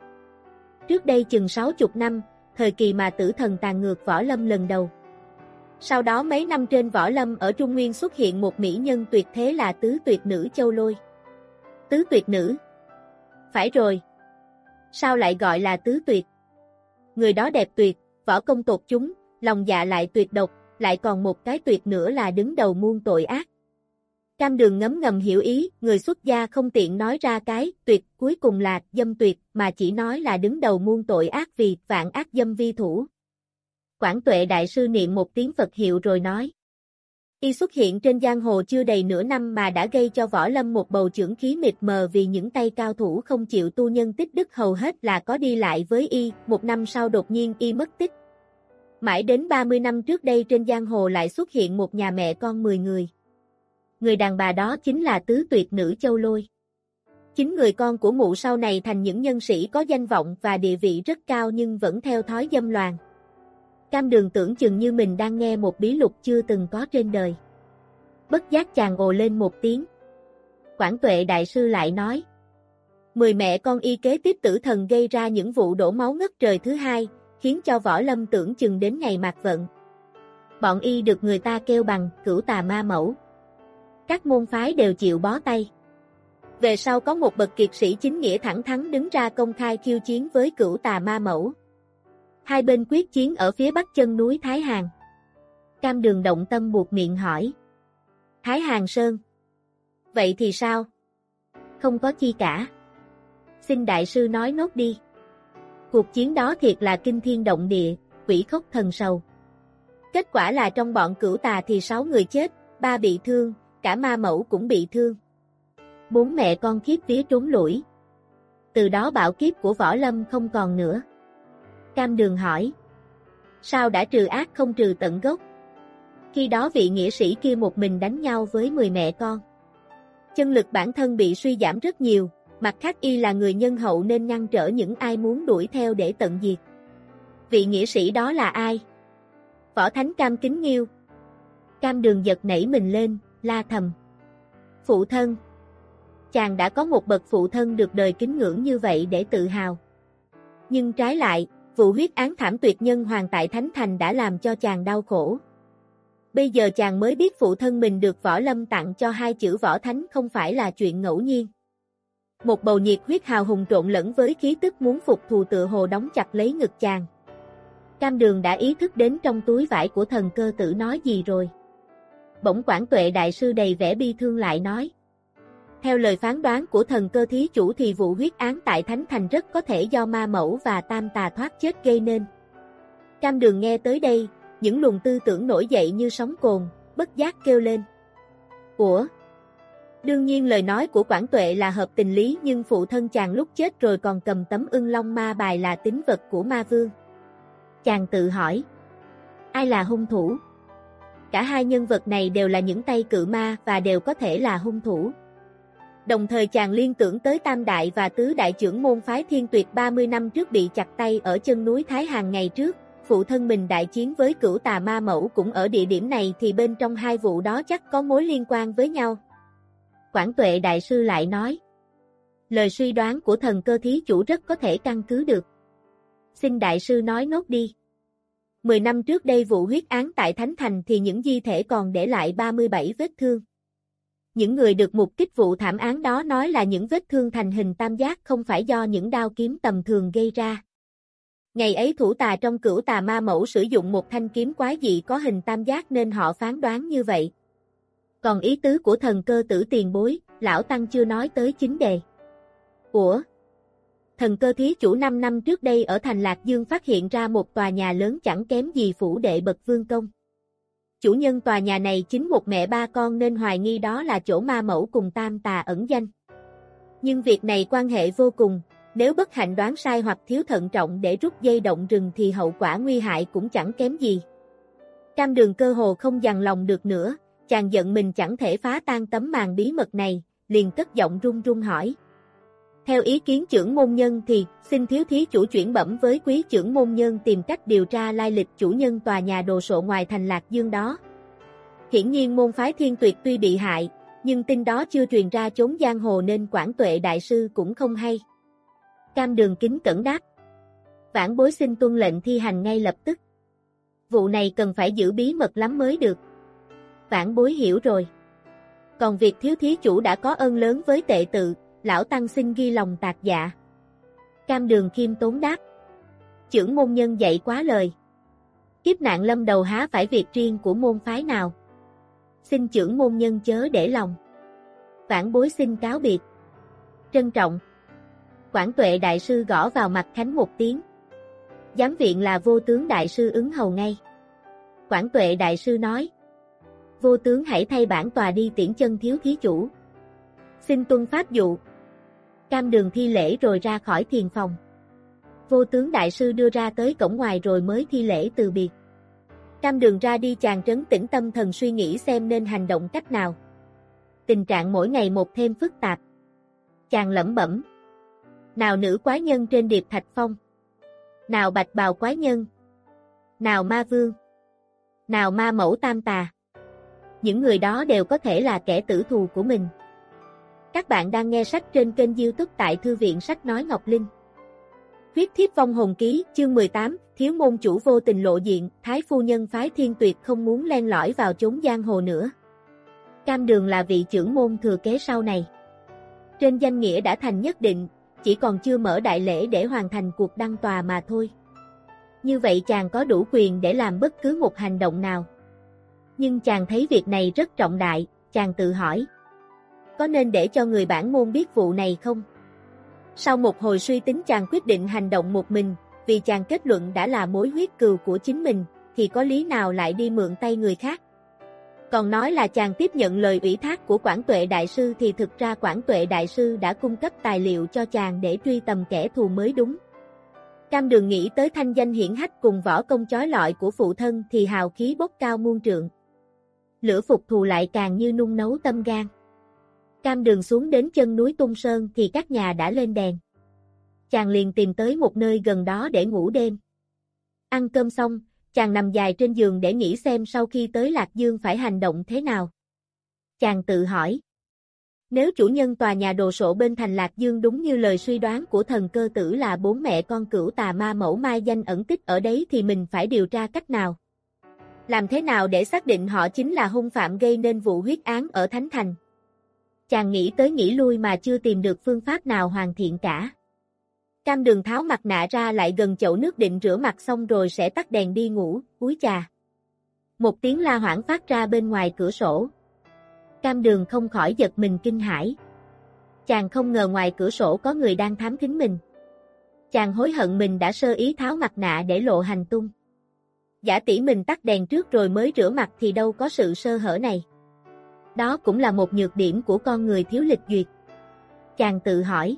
Speaker 1: Trước đây chừng 60 năm, thời kỳ mà tử thần tàn ngược võ lâm lần đầu. Sau đó mấy năm trên võ lâm ở Trung Nguyên xuất hiện một mỹ nhân tuyệt thế là tứ tuyệt nữ Châu Lôi. Tứ tuyệt nữ. Phải rồi. Sao lại gọi là tứ tuyệt? Người đó đẹp tuyệt, võ công tột chúng, lòng dạ lại tuyệt độc, lại còn một cái tuyệt nữa là đứng đầu muôn tội ác. Cam đường ngấm ngầm hiểu ý, người xuất gia không tiện nói ra cái tuyệt cuối cùng là dâm tuyệt mà chỉ nói là đứng đầu muôn tội ác vì vạn ác dâm vi thủ. Quảng tuệ đại sư niệm một tiếng Phật hiệu rồi nói. Y xuất hiện trên giang hồ chưa đầy nửa năm mà đã gây cho võ lâm một bầu trưởng khí mịt mờ vì những tay cao thủ không chịu tu nhân tích đức hầu hết là có đi lại với Y, một năm sau đột nhiên Y mất tích. Mãi đến 30 năm trước đây trên giang hồ lại xuất hiện một nhà mẹ con 10 người. Người đàn bà đó chính là tứ tuyệt nữ Châu Lôi. Chính người con của mụ sau này thành những nhân sĩ có danh vọng và địa vị rất cao nhưng vẫn theo thói dâm loạn. Cam đường tưởng chừng như mình đang nghe một bí lục chưa từng có trên đời. Bất giác chàng ồ lên một tiếng. Quảng tuệ đại sư lại nói. Mười mẹ con y kế tiếp tử thần gây ra những vụ đổ máu ngất trời thứ hai, khiến cho võ lâm tưởng chừng đến ngày mạc vận. Bọn y được người ta kêu bằng cửu tà ma mẫu. Các môn phái đều chịu bó tay. Về sau có một bậc kiệt sĩ chính nghĩa thẳng thắn đứng ra công khai khiêu chiến với cửu tà ma mẫu. Hai bên quyết chiến ở phía bắc chân núi Thái Hàn. Cam đường động tâm buộc miệng hỏi. Thái Hàn Sơn. Vậy thì sao? Không có chi cả. Xin đại sư nói nốt đi. Cuộc chiến đó thiệt là kinh thiên động địa, quỷ khốc thần sầu. Kết quả là trong bọn cửu tà thì 6 người chết, ba bị thương, cả ma mẫu cũng bị thương. Bốn mẹ con kiếp vía trốn lũi. Từ đó bạo kiếp của võ lâm không còn nữa. Cam đường hỏi. Sao đã trừ ác không trừ tận gốc? Khi đó vị nghĩa sĩ kia một mình đánh nhau với 10 mẹ con. Chân lực bản thân bị suy giảm rất nhiều, mặt khác y là người nhân hậu nên ngăn trở những ai muốn đuổi theo để tận diệt. Vị nghĩa sĩ đó là ai? Võ Thánh Cam Kính Nghiêu. Cam đường giật nảy mình lên, la thầm. Phụ thân. Chàng đã có một bậc phụ thân được đời kính ngưỡng như vậy để tự hào. Nhưng trái lại, vụ huyết án thảm tuyệt nhân hoàng tại Thánh Thành đã làm cho chàng đau khổ. Bây giờ chàng mới biết phụ thân mình được võ lâm tặng cho hai chữ võ thánh không phải là chuyện ngẫu nhiên. Một bầu nhiệt huyết hào hùng trộn lẫn với khí tức muốn phục thù tự hồ đóng chặt lấy ngực chàng. Cam đường đã ý thức đến trong túi vải của thần cơ tử nói gì rồi. Bỗng quản tuệ đại sư đầy vẻ bi thương lại nói. Theo lời phán đoán của thần cơ thí chủ thì vụ huyết án tại Thánh Thành rất có thể do ma mẫu và tam tà thoát chết gây nên. Cam đường nghe tới đây, những luồng tư tưởng nổi dậy như sóng cồn, bất giác kêu lên. Ủa? Đương nhiên lời nói của Quảng Tuệ là hợp tình lý nhưng phụ thân chàng lúc chết rồi còn cầm tấm ưng long ma bài là tính vật của ma vương. Chàng tự hỏi. Ai là hung thủ? Cả hai nhân vật này đều là những tay cự ma và đều có thể là hung thủ. Đồng thời chàng liên tưởng tới Tam Đại và Tứ Đại trưởng môn phái thiên tuyệt 30 năm trước bị chặt tay ở chân núi Thái Hàng ngày trước, phụ thân mình đại chiến với cửu tà ma mẫu cũng ở địa điểm này thì bên trong hai vụ đó chắc có mối liên quan với nhau. Quảng tuệ đại sư lại nói, lời suy đoán của thần cơ thí chủ rất có thể căn cứ được. Xin đại sư nói nốt đi. Mười năm trước đây vụ huyết án tại Thánh Thành thì những di thể còn để lại 37 vết thương. Những người được mục kích vụ thảm án đó nói là những vết thương thành hình tam giác không phải do những đao kiếm tầm thường gây ra. Ngày ấy thủ tà trong cửu tà ma mẫu sử dụng một thanh kiếm quái dị có hình tam giác nên họ phán đoán như vậy. Còn ý tứ của thần cơ tử tiền bối, lão tăng chưa nói tới chính đề. Ủa? thần cơ thí chủ 5 năm trước đây ở thành Lạc Dương phát hiện ra một tòa nhà lớn chẳng kém gì phủ đệ bậc vương công. Chủ nhân tòa nhà này chính một mẹ ba con nên hoài nghi đó là chỗ ma mẫu cùng tam tà ẩn danh. Nhưng việc này quan hệ vô cùng, nếu bất hạnh đoán sai hoặc thiếu thận trọng để rút dây động rừng thì hậu quả nguy hại cũng chẳng kém gì. Cam đường cơ hồ không dằn lòng được nữa, chàng giận mình chẳng thể phá tan tấm màn bí mật này, liền cất giọng run run hỏi. Theo ý kiến trưởng môn nhân thì, xin thiếu thí chủ chuyển bẩm với quý trưởng môn nhân tìm cách điều tra lai lịch chủ nhân tòa nhà đồ sộ ngoài thành Lạc Dương đó. Hiển nhiên môn phái thiên tuyệt tuy bị hại, nhưng tin đó chưa truyền ra chốn giang hồ nên quản tuệ đại sư cũng không hay. Cam đường kính cẩn đáp. Vãn bối xin tuân lệnh thi hành ngay lập tức. Vụ này cần phải giữ bí mật lắm mới được. Vãn bối hiểu rồi. Còn việc thiếu thí chủ đã có ơn lớn với tệ tự, lão tăng xin ghi lòng tạc dạ. Cam đường khiêm tốn đáp. Chưởng môn nhân dạy quá lời. Kiếp nạn lâm đầu há phải việc riêng của môn phái nào. Xin chưởng môn nhân chớ để lòng. Vãn bối xin cáo biệt. Trân trọng. Quảng tuệ đại sư gõ vào mặt Khánh một tiếng. Giám viện là vô tướng đại sư ứng hầu ngay. Quảng tuệ đại sư nói. Vô tướng hãy thay bản tòa đi tiễn chân thiếu thí chủ. Xin tuân pháp dụ. Cam đường thi lễ rồi ra khỏi thiền phòng. Vô tướng đại sư đưa ra tới cổng ngoài rồi mới thi lễ từ biệt. Cam đường ra đi chàng trấn tĩnh tâm thần suy nghĩ xem nên hành động cách nào. Tình trạng mỗi ngày một thêm phức tạp. Chàng lẩm bẩm. Nào nữ quái nhân trên điệp thạch phong. Nào bạch bào quái nhân. Nào ma vương. Nào ma mẫu tam tà. Những người đó đều có thể là kẻ tử thù của mình. Các bạn đang nghe sách trên kênh youtube tại Thư viện Sách Nói Ngọc Linh. Huyết thiếp vong hồn ký, chương 18, thiếu môn chủ vô tình lộ diện, thái phu nhân phái thiên tuyệt không muốn len lỏi vào chốn giang hồ nữa. Cam đường là vị trưởng môn thừa kế sau này. Trên danh nghĩa đã thành nhất định, chỉ còn chưa mở đại lễ để hoàn thành cuộc đăng tòa mà thôi. Như vậy chàng có đủ quyền để làm bất cứ một hành động nào. Nhưng chàng thấy việc này rất trọng đại, chàng tự hỏi. Có nên để cho người bản môn biết vụ này không? Sau một hồi suy tính chàng quyết định hành động một mình, vì chàng kết luận đã là mối huyết cừu của chính mình, thì có lý nào lại đi mượn tay người khác. Còn nói là chàng tiếp nhận lời ủy thác của Quảng Tuệ Đại Sư thì thực ra Quảng Tuệ Đại Sư đã cung cấp tài liệu cho chàng để truy tầm kẻ thù mới đúng. Cam đường nghĩ tới thanh danh hiển hách cùng võ công chói lọi của phụ thân thì hào khí bốc cao muôn trượng. Lửa phục thù lại càng như nung nấu tâm gan. Cam đường xuống đến chân núi Tung Sơn thì các nhà đã lên đèn. Chàng liền tìm tới một nơi gần đó để ngủ đêm. Ăn cơm xong, chàng nằm dài trên giường để nghĩ xem sau khi tới Lạc Dương phải hành động thế nào. Chàng tự hỏi. Nếu chủ nhân tòa nhà đồ sộ bên thành Lạc Dương đúng như lời suy đoán của thần cơ tử là bốn mẹ con cửu tà ma mẫu mai danh ẩn tích ở đấy thì mình phải điều tra cách nào. Làm thế nào để xác định họ chính là hung phạm gây nên vụ huyết án ở Thánh Thành. Chàng nghĩ tới nghĩ lui mà chưa tìm được phương pháp nào hoàn thiện cả. Cam đường tháo mặt nạ ra lại gần chậu nước định rửa mặt xong rồi sẽ tắt đèn đi ngủ, cúi chà. Một tiếng la hoảng phát ra bên ngoài cửa sổ. Cam đường không khỏi giật mình kinh hãi. Chàng không ngờ ngoài cửa sổ có người đang thám thính mình. Chàng hối hận mình đã sơ ý tháo mặt nạ để lộ hành tung. Giả tỷ mình tắt đèn trước rồi mới rửa mặt thì đâu có sự sơ hở này. Đó cũng là một nhược điểm của con người thiếu lịch duyệt. Chàng tự hỏi.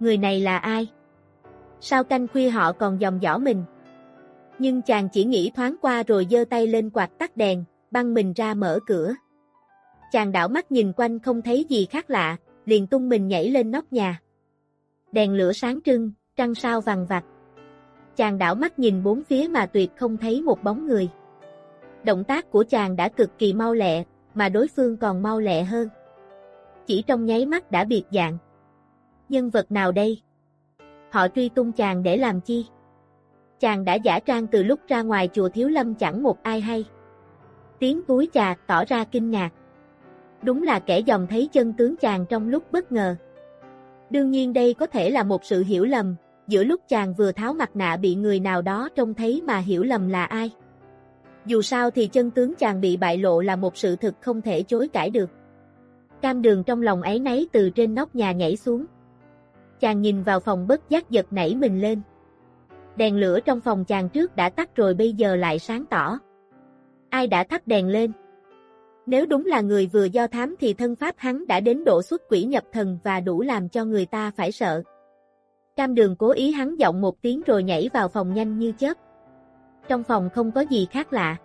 Speaker 1: Người này là ai? Sao canh khuya họ còn dòng dõi mình? Nhưng chàng chỉ nghĩ thoáng qua rồi giơ tay lên quạt tắt đèn, băng mình ra mở cửa. Chàng đảo mắt nhìn quanh không thấy gì khác lạ, liền tung mình nhảy lên nóc nhà. Đèn lửa sáng trưng, trăng sao vàng vặt. Chàng đảo mắt nhìn bốn phía mà tuyệt không thấy một bóng người. Động tác của chàng đã cực kỳ mau lẹ, mà đối phương còn mau lẹ hơn. Chỉ trong nháy mắt đã biệt dạng. Nhân vật nào đây? Họ truy tung chàng để làm chi? Chàng đã giả trang từ lúc ra ngoài chùa Thiếu Lâm chẳng một ai hay. Tiếng túi trà tỏ ra kinh ngạc. Đúng là kẻ dòm thấy chân tướng chàng trong lúc bất ngờ. Đương nhiên đây có thể là một sự hiểu lầm, giữa lúc chàng vừa tháo mặt nạ bị người nào đó trông thấy mà hiểu lầm là ai. Dù sao thì chân tướng chàng bị bại lộ là một sự thực không thể chối cãi được. Cam đường trong lòng ấy nấy từ trên nóc nhà nhảy xuống. Chàng nhìn vào phòng bất giác giật nảy mình lên. Đèn lửa trong phòng chàng trước đã tắt rồi bây giờ lại sáng tỏ. Ai đã thắp đèn lên? Nếu đúng là người vừa do thám thì thân pháp hắn đã đến độ xuất quỷ nhập thần và đủ làm cho người ta phải sợ. Cam đường cố ý hắn giọng một tiếng rồi nhảy vào phòng nhanh như chớp. Trong phòng không có gì khác lạ.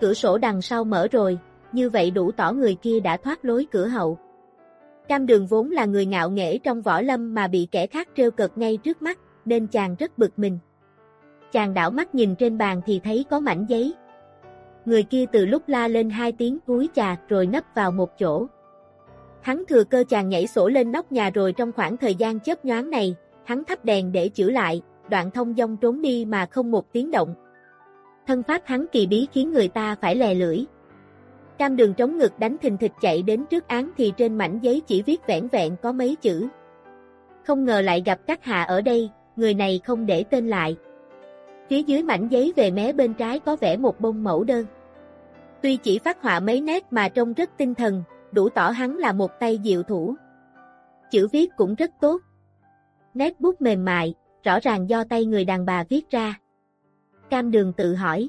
Speaker 1: Cửa sổ đằng sau mở rồi, như vậy đủ tỏ người kia đã thoát lối cửa hậu. Cam đường vốn là người ngạo nghễ trong võ lâm mà bị kẻ khác trêu cợt ngay trước mắt, nên chàng rất bực mình. Chàng đảo mắt nhìn trên bàn thì thấy có mảnh giấy. Người kia từ lúc la lên hai tiếng cúi chà rồi nấp vào một chỗ. Hắn thừa cơ chàng nhảy sổ lên nóc nhà rồi trong khoảng thời gian chớp nhoáng này, hắn thắp đèn để chữa lại, đoạn thông dong trốn đi mà không một tiếng động. Thân pháp hắn kỳ bí khiến người ta phải lè lưỡi. Cam đường trống ngực đánh thình thịch chạy đến trước án thì trên mảnh giấy chỉ viết vẻn vẹn có mấy chữ. Không ngờ lại gặp các hạ ở đây, người này không để tên lại. Phía dưới mảnh giấy về mé bên trái có vẽ một bông mẫu đơn. Tuy chỉ phát họa mấy nét mà trông rất tinh thần, đủ tỏ hắn là một tay diệu thủ. Chữ viết cũng rất tốt. Nét bút mềm mại, rõ ràng do tay người đàn bà viết ra. Cam đường tự hỏi.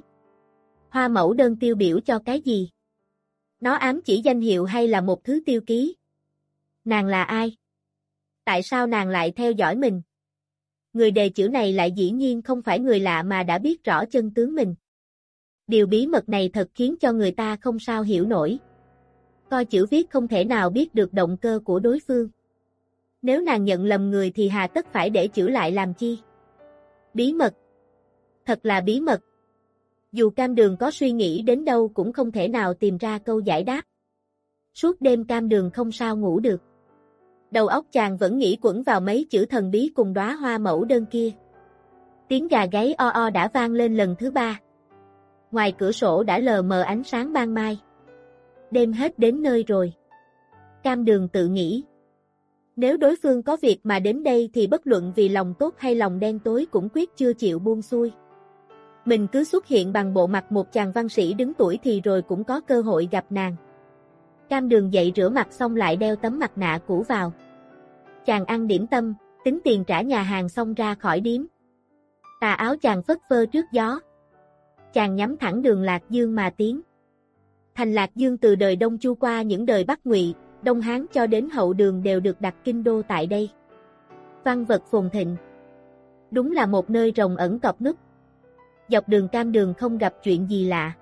Speaker 1: Hoa mẫu đơn tiêu biểu cho cái gì? Nó ám chỉ danh hiệu hay là một thứ tiêu ký? Nàng là ai? Tại sao nàng lại theo dõi mình? Người đề chữ này lại dĩ nhiên không phải người lạ mà đã biết rõ chân tướng mình. Điều bí mật này thật khiến cho người ta không sao hiểu nổi. Coi chữ viết không thể nào biết được động cơ của đối phương. Nếu nàng nhận lầm người thì hà tất phải để chữ lại làm chi? Bí mật. Thật là bí mật. Dù cam đường có suy nghĩ đến đâu cũng không thể nào tìm ra câu giải đáp. Suốt đêm cam đường không sao ngủ được. Đầu óc chàng vẫn nghĩ quẩn vào mấy chữ thần bí cùng đóa hoa mẫu đơn kia. Tiếng gà gáy o o đã vang lên lần thứ ba. Ngoài cửa sổ đã lờ mờ ánh sáng ban mai. Đêm hết đến nơi rồi. Cam đường tự nghĩ. Nếu đối phương có việc mà đến đây thì bất luận vì lòng tốt hay lòng đen tối cũng quyết chưa chịu buông xuôi. Mình cứ xuất hiện bằng bộ mặt một chàng văn sĩ đứng tuổi thì rồi cũng có cơ hội gặp nàng. Cam đường dậy rửa mặt xong lại đeo tấm mặt nạ cũ vào. Chàng ăn điểm tâm, tính tiền trả nhà hàng xong ra khỏi điếm. Tà áo chàng phất phơ trước gió. Chàng nhắm thẳng đường Lạc Dương mà tiến. Thành Lạc Dương từ đời Đông Chu qua những đời Bắc Ngụy, Đông Hán cho đến hậu đường đều được đặt kinh đô tại đây. Văn vật phồn thịnh. Đúng là một nơi rồng ẩn cọp nút. Dọc đường cam đường không gặp chuyện gì lạ.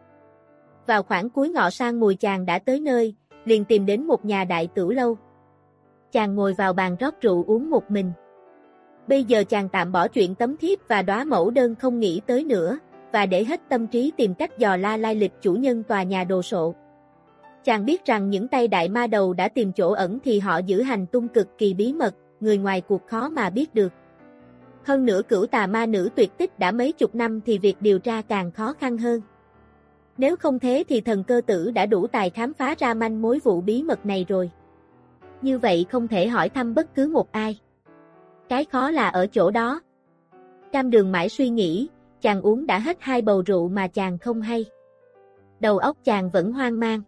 Speaker 1: Vào khoảng cuối ngọ sang mùi chàng đã tới nơi, liền tìm đến một nhà đại tử lâu. Chàng ngồi vào bàn rót rượu uống một mình. Bây giờ chàng tạm bỏ chuyện tấm thiếp và đóa mẫu đơn không nghĩ tới nữa, và để hết tâm trí tìm cách dò la lai lịch chủ nhân tòa nhà đồ sộ. Chàng biết rằng những tay đại ma đầu đã tìm chỗ ẩn thì họ giữ hành tung cực kỳ bí mật, người ngoài cuộc khó mà biết được. Hơn nữa cửu tà ma nữ tuyệt tích đã mấy chục năm thì việc điều tra càng khó khăn hơn. Nếu không thế thì thần cơ tử đã đủ tài khám phá ra manh mối vụ bí mật này rồi. Như vậy không thể hỏi thăm bất cứ một ai. Cái khó là ở chỗ đó. Cam đường mãi suy nghĩ, chàng uống đã hết hai bầu rượu mà chàng không hay. Đầu óc chàng vẫn hoang mang.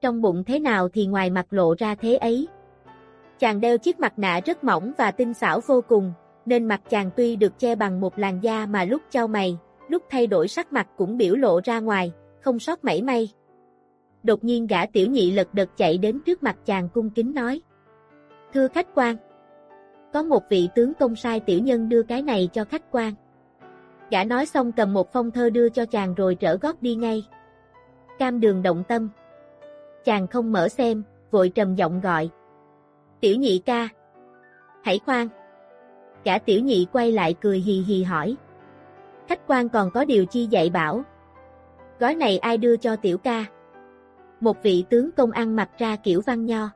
Speaker 1: Trong bụng thế nào thì ngoài mặt lộ ra thế ấy. Chàng đeo chiếc mặt nạ rất mỏng và tinh xảo vô cùng, nên mặt chàng tuy được che bằng một làn da mà lúc trao mày, lúc thay đổi sắc mặt cũng biểu lộ ra ngoài, không sót mảy may. Đột nhiên gã tiểu nhị lật đật chạy đến trước mặt chàng cung kính nói. Thưa khách quan, có một vị tướng công sai tiểu nhân đưa cái này cho khách quan. Gã nói xong cầm một phong thơ đưa cho chàng rồi trở gót đi ngay. Cam đường động tâm. Chàng không mở xem, vội trầm giọng gọi. Tiểu nhị ca. Hãy khoan. Gã tiểu nhị quay lại cười hì hì hỏi. Khách quan còn có điều chi dạy bảo. Gói này ai đưa cho tiểu ca? Một vị tướng công ăn mặc ra kiểu văn nho.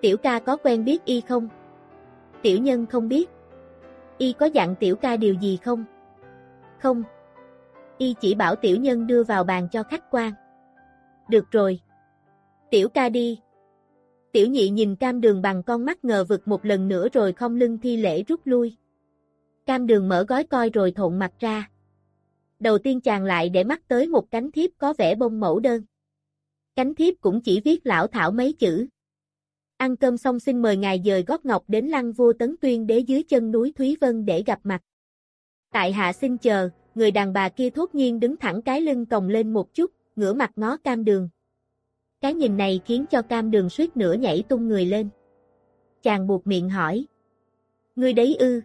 Speaker 1: Tiểu ca có quen biết y không? Tiểu nhân không biết. Y có dặn tiểu ca điều gì không? Không. Y chỉ bảo tiểu nhân đưa vào bàn cho khách quan. Được rồi. Tiểu ca đi. Tiểu nhị nhìn cam đường bằng con mắt ngờ vực một lần nữa rồi không lưng thi lễ rút lui. Cam đường mở gói coi rồi thộn mặt ra. Đầu tiên chàng lại để mắt tới một cánh thiếp có vẻ bông mẫu đơn. Cánh thiếp cũng chỉ viết lão thảo mấy chữ. Ăn cơm xong xin mời ngài dời gót ngọc đến lăng vua tấn tuyên đế dưới chân núi Thúy Vân để gặp mặt. Tại hạ xin chờ, người đàn bà kia thốt nhiên đứng thẳng cái lưng còng lên một chút, ngửa mặt ngó cam đường. Cái nhìn này khiến cho cam đường suýt nửa nhảy tung người lên. Chàng buộc miệng hỏi. Người đấy ư?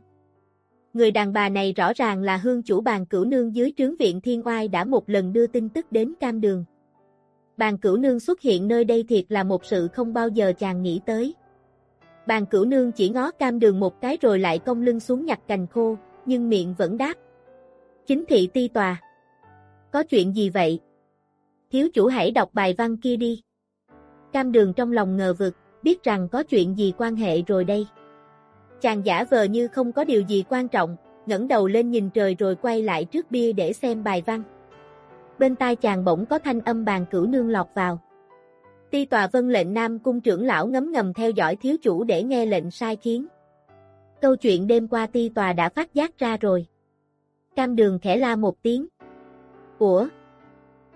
Speaker 1: Người đàn bà này rõ ràng là hương chủ bàn cửu nương dưới trướng viện thiên oai đã một lần đưa tin tức đến cam đường. Bàn cửu nương xuất hiện nơi đây thiệt là một sự không bao giờ chàng nghĩ tới. Bàn cửu nương chỉ ngó cam đường một cái rồi lại cong lưng xuống nhặt cành khô, nhưng miệng vẫn đáp. Chính thị ti tòa. Có chuyện gì vậy? Thiếu chủ hãy đọc bài văn kia đi. Cam đường trong lòng ngờ vực, biết rằng có chuyện gì quan hệ rồi đây. Chàng giả vờ như không có điều gì quan trọng, ngẩng đầu lên nhìn trời rồi quay lại trước bia để xem bài văn. Bên tai chàng bỗng có thanh âm bàn cửu nương lọt vào. Ti tòa vân lệnh nam cung trưởng lão ngấm ngầm theo dõi thiếu chủ để nghe lệnh sai khiến. Câu chuyện đêm qua ti tòa đã phát giác ra rồi. Cam đường khẽ la một tiếng. Ủa?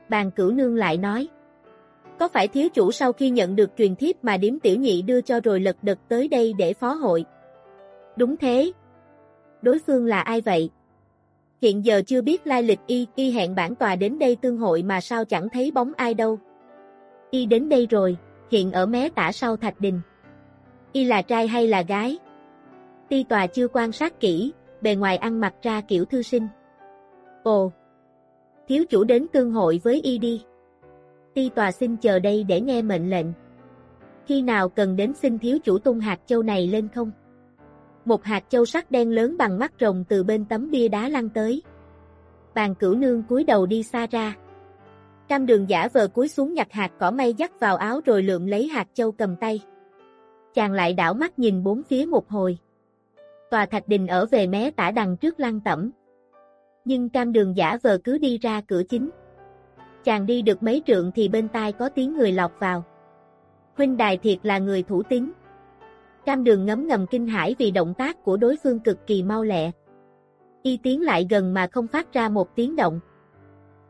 Speaker 1: Bàn cửu nương lại nói. Có phải thiếu chủ sau khi nhận được truyền thiếp mà điếm tiểu nhị đưa cho rồi lật đật tới đây để phó hội? Đúng thế. Đối phương là ai vậy? Hiện giờ chưa biết lai lịch y, y hẹn bản tòa đến đây tương hội mà sao chẳng thấy bóng ai đâu. Y đến đây rồi, hiện ở mé tả sau thạch đình. Y là trai hay là gái? Ti tòa chưa quan sát kỹ, bề ngoài ăn mặc ra kiểu thư sinh. Ồ! Thiếu chủ đến tương hội với y đi. Ti tòa xin chờ đây để nghe mệnh lệnh. Khi nào cần đến xin thiếu chủ tung hạt châu này lên không? Một hạt châu sắc đen lớn bằng mắt rồng từ bên tấm bia đá lăn tới. Bàn cửu nương cúi đầu đi xa ra. Cam đường giả vờ cúi xuống nhặt hạt cỏ may dắt vào áo rồi lượm lấy hạt châu cầm tay. Chàng lại đảo mắt nhìn bốn phía một hồi. Tòa thạch đình ở về mé tả đằng trước lăng tẩm. Nhưng cam đường giả vờ cứ đi ra cửa chính. Chàng đi được mấy trượng thì bên tai có tiếng người lọc vào. Huynh đài thiệt là người thủ tín. Cam đường ngấm ngầm kinh hãi vì động tác của đối phương cực kỳ mau lẹ. Y tiến lại gần mà không phát ra một tiếng động.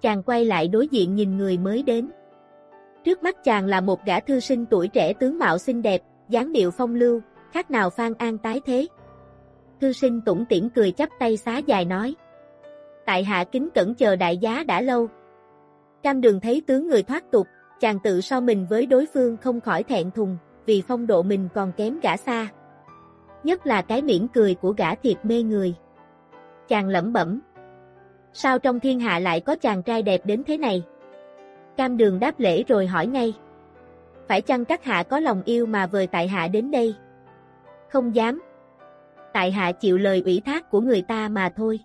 Speaker 1: Chàng quay lại đối diện nhìn người mới đến. Trước mắt chàng là một gã thư sinh tuổi trẻ tướng mạo xinh đẹp, dáng điệu phong lưu, khác nào Phan An tái thế. Thư sinh tủng tiễn cười chắp tay xá dài nói. Tại hạ kính cẩn chờ đại giá đã lâu. Cam đường thấy tướng người thoát tục, chàng tự so mình với đối phương không khỏi thẹn thùng, vì phong độ mình còn kém gã xa. Nhất là cái miễn cười của gã thiệt mê người. Chàng lẩm bẩm. Sao trong thiên hạ lại có chàng trai đẹp đến thế này? Cam đường đáp lễ rồi hỏi ngay. Phải chăng các hạ có lòng yêu mà vời tại hạ đến đây? Không dám. Tại hạ chịu lời ủy thác của người ta mà thôi.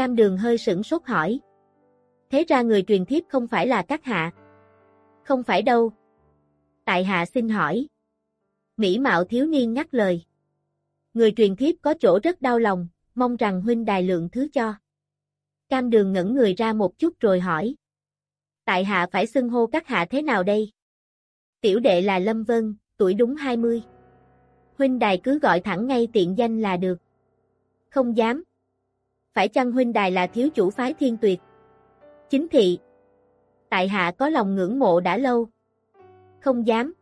Speaker 1: Cam đường hơi sửng sốt hỏi. Thế ra người truyền thiếp không phải là các hạ. Không phải đâu, tại hạ xin hỏi. Mỹ mạo thiếu niên ngắt lời. Người truyền thiếp có chỗ rất đau lòng, mong rằng huynh đài lượng thứ cho. Cam đường ngẩn người ra một chút rồi hỏi. Tại hạ phải xưng hô các hạ thế nào đây? Tiểu đệ là Lâm Vân, tuổi đúng 20. Huynh đài cứ gọi thẳng ngay tiện danh là được. Không dám. Phải chăng huynh đài là thiếu chủ phái thiên tuyệt? Chính thị. Tại hạ có lòng ngưỡng mộ đã lâu, không dám.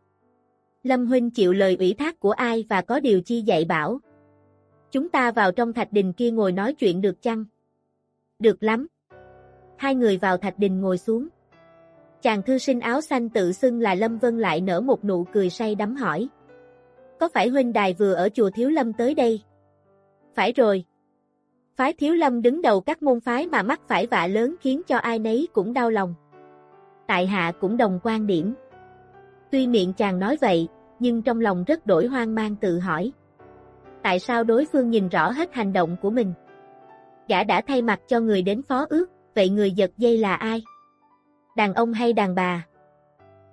Speaker 1: Lâm Huynh chịu lời ủy thác của ai và có điều chi dạy bảo. Chúng ta vào trong thạch đình kia ngồi nói chuyện được chăng? Được lắm. Hai người vào thạch đình ngồi xuống. Chàng thư sinh áo xanh tự xưng là Lâm Vân lại nở một nụ cười say đắm hỏi. Có phải huynh đài vừa ở chùa Thiếu Lâm tới đây? Phải rồi. Phái Thiếu Lâm đứng đầu các môn phái mà mắc phải vạ lớn khiến cho ai nấy cũng đau lòng. Tại hạ cũng đồng quan điểm. Tuy miệng chàng nói vậy, nhưng trong lòng rất đổi hoang mang tự hỏi. Tại sao đối phương nhìn rõ hết hành động của mình? Gã đã thay mặt cho người đến phó ước, vậy người giật dây là ai? Đàn ông hay đàn bà?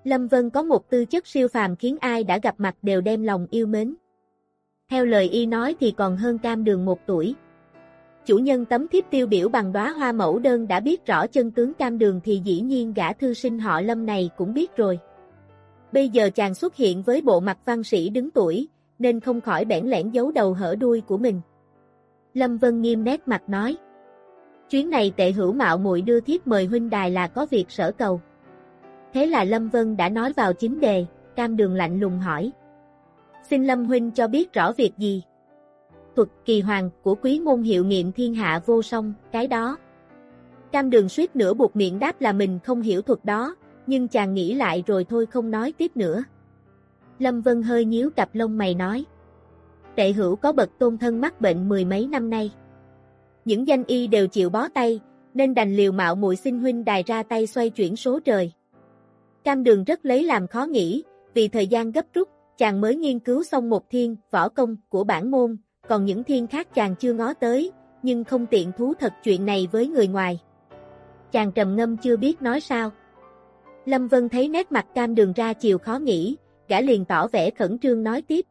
Speaker 1: Lâm Vân có một tư chất siêu phàm khiến ai đã gặp mặt đều đem lòng yêu mến. Theo lời y nói thì còn hơn cam đường một tuổi. Chủ nhân tấm thiếp tiêu biểu bằng đóa hoa mẫu đơn đã biết rõ chân tướng cam đường thì dĩ nhiên gã thư sinh họ Lâm này cũng biết rồi. Bây giờ chàng xuất hiện với bộ mặt văn sĩ đứng tuổi, nên không khỏi bẽn lẽn giấu đầu hở đuôi của mình. Lâm Vân nghiêm nét mặt nói. Chuyến này tệ hữu mạo muội đưa thiếp mời huynh đài là có việc sở cầu. Thế là Lâm Vân đã nói vào chính đề, cam đường lạnh lùng hỏi. Xin Lâm Huynh cho biết rõ việc gì? Thuật kỳ hoàng của quý môn hiệu nghiệm thiên hạ vô song, cái đó. Cam đường suýt nữa buộc miệng đáp là mình không hiểu thuật đó, nhưng chàng nghĩ lại rồi thôi không nói tiếp nữa. Lâm Vân hơi nhíu cặp lông mày nói. Tệ hữu có bậc tôn thân mắc bệnh mười mấy năm nay. Những danh y đều chịu bó tay, nên đành liều mạo muội xin huynh đài ra tay xoay chuyển số trời. Cam đường rất lấy làm khó nghĩ, vì thời gian gấp rút, chàng mới nghiên cứu xong một thiên, võ công, của bản môn, còn những thiên khác chàng chưa ngó tới, nhưng không tiện thú thật chuyện này với người ngoài. Chàng trầm ngâm chưa biết nói sao. Lâm Vân thấy nét mặt cam đường ra chiều khó nghĩ, gã liền tỏ vẻ khẩn trương nói tiếp.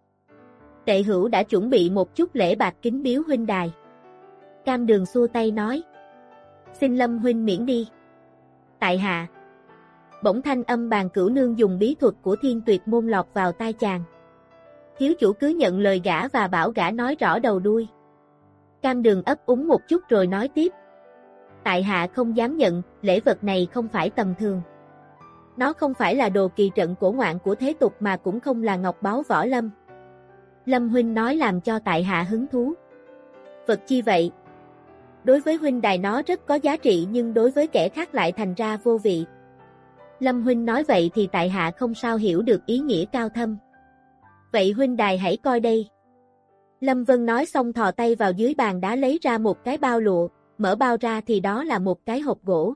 Speaker 1: Tệ hữu đã chuẩn bị một chút lễ bạc kính biếu huynh đài. Cam đường xua tay nói. Xin Lâm huynh miễn đi. Tại hạ. Bỗng thanh âm bàn cửu nương dùng bí thuật của thiên tuyệt môn lọt vào tai chàng. Thiếu chủ cứ nhận lời gã và bảo gã nói rõ đầu đuôi. Cam đường ấp úng một chút rồi nói tiếp. Tại hạ không dám nhận, lễ vật này không phải tầm thường. Nó không phải là đồ kỳ trận cổ ngoạn của thế tục mà cũng không là ngọc báu võ lâm. Lâm huynh nói làm cho tại hạ hứng thú. Vật chi vậy? Đối với huynh đài nó rất có giá trị nhưng đối với kẻ khác lại thành ra vô vị. Lâm huynh nói vậy thì tại hạ không sao hiểu được ý nghĩa cao thâm. Vậy huynh đài hãy coi đây. Lâm Vân nói xong thò tay vào dưới bàn đá lấy ra một cái bao lụa, mở bao ra thì đó là một cái hộp gỗ.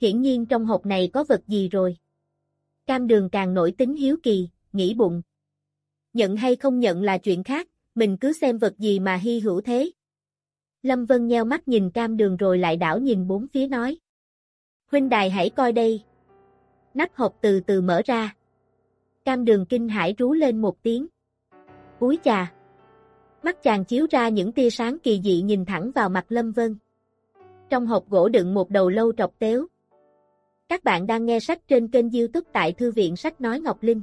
Speaker 1: Hiển nhiên trong hộp này có vật gì rồi. Cam đường càng nổi tính hiếu kỳ, nghĩ bụng. Nhận hay không nhận là chuyện khác, mình cứ xem vật gì mà hy hữu thế. Lâm Vân nheo mắt nhìn cam đường rồi lại đảo nhìn bốn phía nói. Huynh đài hãy coi đây. Nắp hộp từ từ mở ra. Cam đường kinh hải rú lên một tiếng. Úi chà! Mắt chàng chiếu ra những tia sáng kỳ dị nhìn thẳng vào mặt Lâm Vân. Trong hộp gỗ đựng một đầu lâu trọc téo. Các bạn đang nghe sách trên kênh youtube tại Thư viện Sách Nói Ngọc Linh.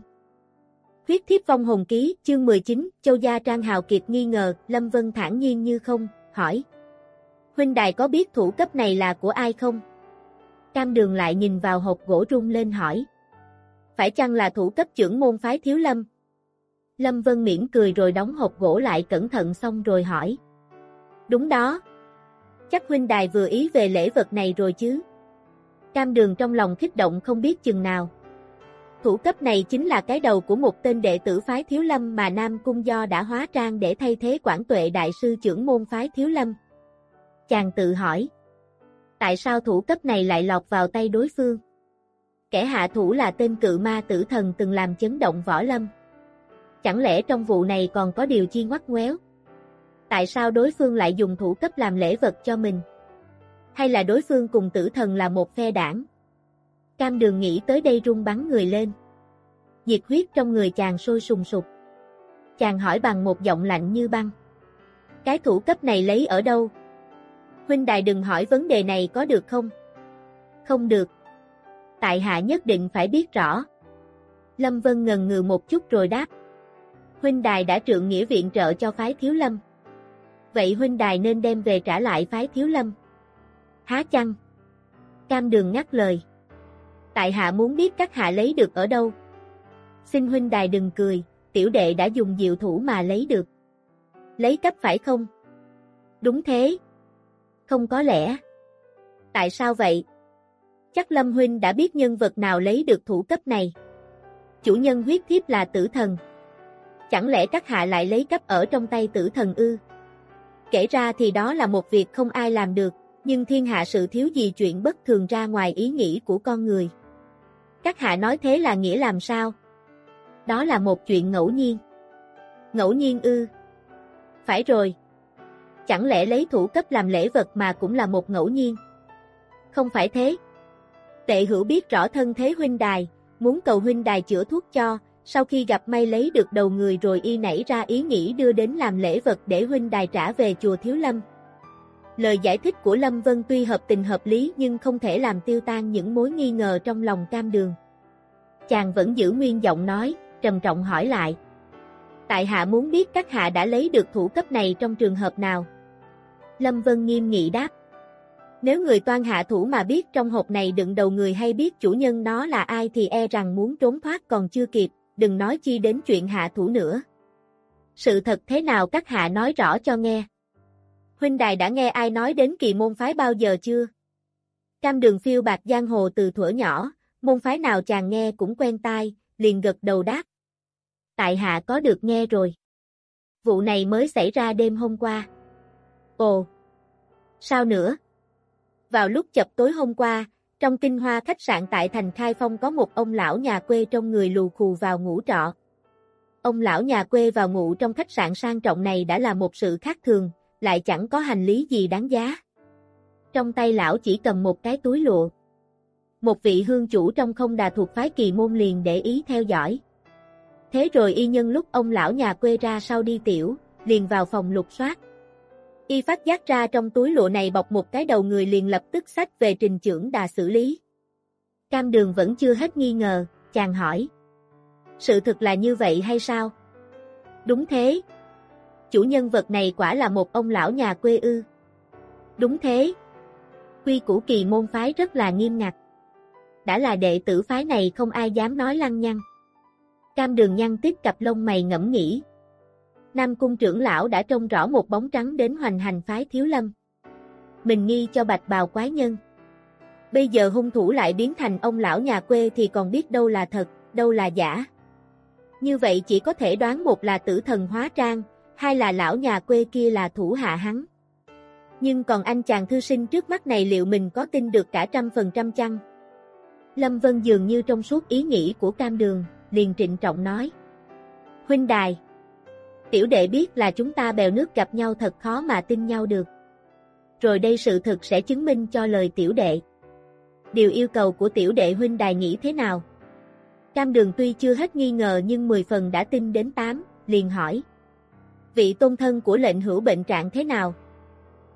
Speaker 1: Khuyết thiếp vong hồn ký, chương 19, Châu Gia Trang Hào Kiệt nghi ngờ, Lâm Vân thản nhiên như không, hỏi. Huynh đài có biết thủ cấp này là của ai không? Cam đường lại nhìn vào hộp gỗ rung lên hỏi. Phải chăng là thủ cấp trưởng môn phái thiếu lâm? Lâm Vân miễn cười rồi đóng hộp gỗ lại cẩn thận xong rồi hỏi. Đúng đó. Chắc huynh đài vừa ý về lễ vật này rồi chứ? Cam đường trong lòng kích động không biết chừng nào. Thủ cấp này chính là cái đầu của một tên đệ tử phái thiếu lâm mà Nam Cung Do đã hóa trang để thay thế quản tuệ đại sư trưởng môn phái thiếu lâm. Chàng tự hỏi. Tại sao thủ cấp này lại lọt vào tay đối phương? Kẻ hạ thủ là tên cự ma tử thần từng làm chấn động võ lâm. Chẳng lẽ trong vụ này còn có điều chi ngoắt ngoéo? Tại sao đối phương lại dùng thủ cấp làm lễ vật cho mình? Hay là đối phương cùng tử thần là một phe đảng? Cam đường nghĩ tới đây rung bắn người lên. Nhiệt huyết trong người chàng sôi sùng sục. Chàng hỏi bằng một giọng lạnh như băng. Cái thủ cấp này lấy ở đâu? Huynh đài đừng hỏi vấn đề này có được không? Không được. Tại hạ nhất định phải biết rõ. Lâm Vân ngần ngừ một chút rồi đáp. Huynh đài đã trượng nghĩa viện trợ cho phái thiếu lâm. Vậy huynh đài nên đem về trả lại phái thiếu lâm. Há chăng? Cam đường ngắt lời. Tại hạ muốn biết các hạ lấy được ở đâu. Xin huynh đài đừng cười, tiểu đệ đã dùng diệu thủ mà lấy được. Lấy cấp phải không? Đúng thế. Không có lẽ. Tại sao vậy? Chắc Lâm Huynh đã biết nhân vật nào lấy được thủ cấp này. Chủ nhân huyết thiếp là tử thần. Chẳng lẽ các hạ lại lấy cấp ở trong tay tử thần ư? Kể ra thì đó là một việc không ai làm được, nhưng thiên hạ sự thiếu gì chuyện bất thường ra ngoài ý nghĩ của con người. Các hạ nói thế là nghĩa làm sao? Đó là một chuyện ngẫu nhiên. Ngẫu nhiên ư? Phải rồi. Chẳng lẽ lấy thủ cấp làm lễ vật mà cũng là một ngẫu nhiên? Không phải thế. Tệ hữu biết rõ thân thế huynh đài, muốn cầu huynh đài chữa thuốc cho, sau khi gặp may lấy được đầu người rồi y nảy ra ý nghĩ đưa đến làm lễ vật để huynh đài trả về chùa Thiếu Lâm. Lời giải thích của Lâm Vân tuy hợp tình hợp lý nhưng không thể làm tiêu tan những mối nghi ngờ trong lòng cam đường. Chàng vẫn giữ nguyên giọng nói, trầm trọng hỏi lại. Tại hạ muốn biết các hạ đã lấy được thủ cấp này trong trường hợp nào? Lâm Vân nghiêm nghị đáp. Nếu người toan hạ thủ mà biết trong hộp này đựng đầu người hay biết chủ nhân nó là ai thì e rằng muốn trốn thoát còn chưa kịp, đừng nói chi đến chuyện hạ thủ nữa. Sự thật thế nào các hạ nói rõ cho nghe. Huynh đài đã nghe ai nói đến kỳ môn phái bao giờ chưa? Cam đường phiêu bạc giang hồ từ thuở nhỏ, môn phái nào chàng nghe cũng quen tai, liền gật đầu đáp. Tại hạ có được nghe rồi. Vụ này mới xảy ra đêm hôm qua. Ồ! Sao nữa? Vào lúc chập tối hôm qua, trong tinh hoa khách sạn tại thành Khai Phong có một ông lão nhà quê trong người lù khù vào ngủ trọ. Ông lão nhà quê vào ngủ trong khách sạn sang trọng này đã là một sự khác thường, lại chẳng có hành lý gì đáng giá. Trong tay lão chỉ cầm một cái túi lụa. Một vị hương chủ trong không đà thuộc phái kỳ môn liền để ý theo dõi. Thế rồi y nhân lúc ông lão nhà quê ra sau đi tiểu, liền vào phòng lục soát. Y phát giác ra trong túi lụa này bọc một cái đầu người liền lập tức sách về trình trưởng đà xử lý. Cam đường vẫn chưa hết nghi ngờ, chàng hỏi. Sự thực là như vậy hay sao? Đúng thế. Chủ nhân vật này quả là một ông lão nhà quê ư. Đúng thế. Quy củ kỳ môn phái rất là nghiêm ngặt. Đã là đệ tử phái này không ai dám nói lăng nhăng. Cam đường nhăn tiếp cặp lông mày ngẫm nghĩ, Nam cung trưởng lão đã trông rõ một bóng trắng đến hoành hành phái thiếu lâm. Mình nghi cho bạch bào quái nhân. Bây giờ hung thủ lại biến thành ông lão nhà quê thì còn biết đâu là thật, đâu là giả. Như vậy chỉ có thể đoán một là tử thần hóa trang, hai là lão nhà quê kia là thủ hạ hắn. Nhưng còn anh chàng thư sinh trước mắt này liệu mình có tin được cả trăm phần trăm chăng? Lâm Vân dường như trong suốt ý nghĩ của cam đường, liền trịnh trọng nói. Huynh đài, tiểu đệ biết là chúng ta bèo nước gặp nhau thật khó mà tin nhau được. Rồi đây sự thực sẽ chứng minh cho lời tiểu đệ. Điều yêu cầu của tiểu đệ huynh đài nghĩ thế nào? Cam đường tuy chưa hết nghi ngờ nhưng 10 phần đã tin đến 8, liền hỏi. Vị tôn thân của lệnh hữu bệnh trạng thế nào?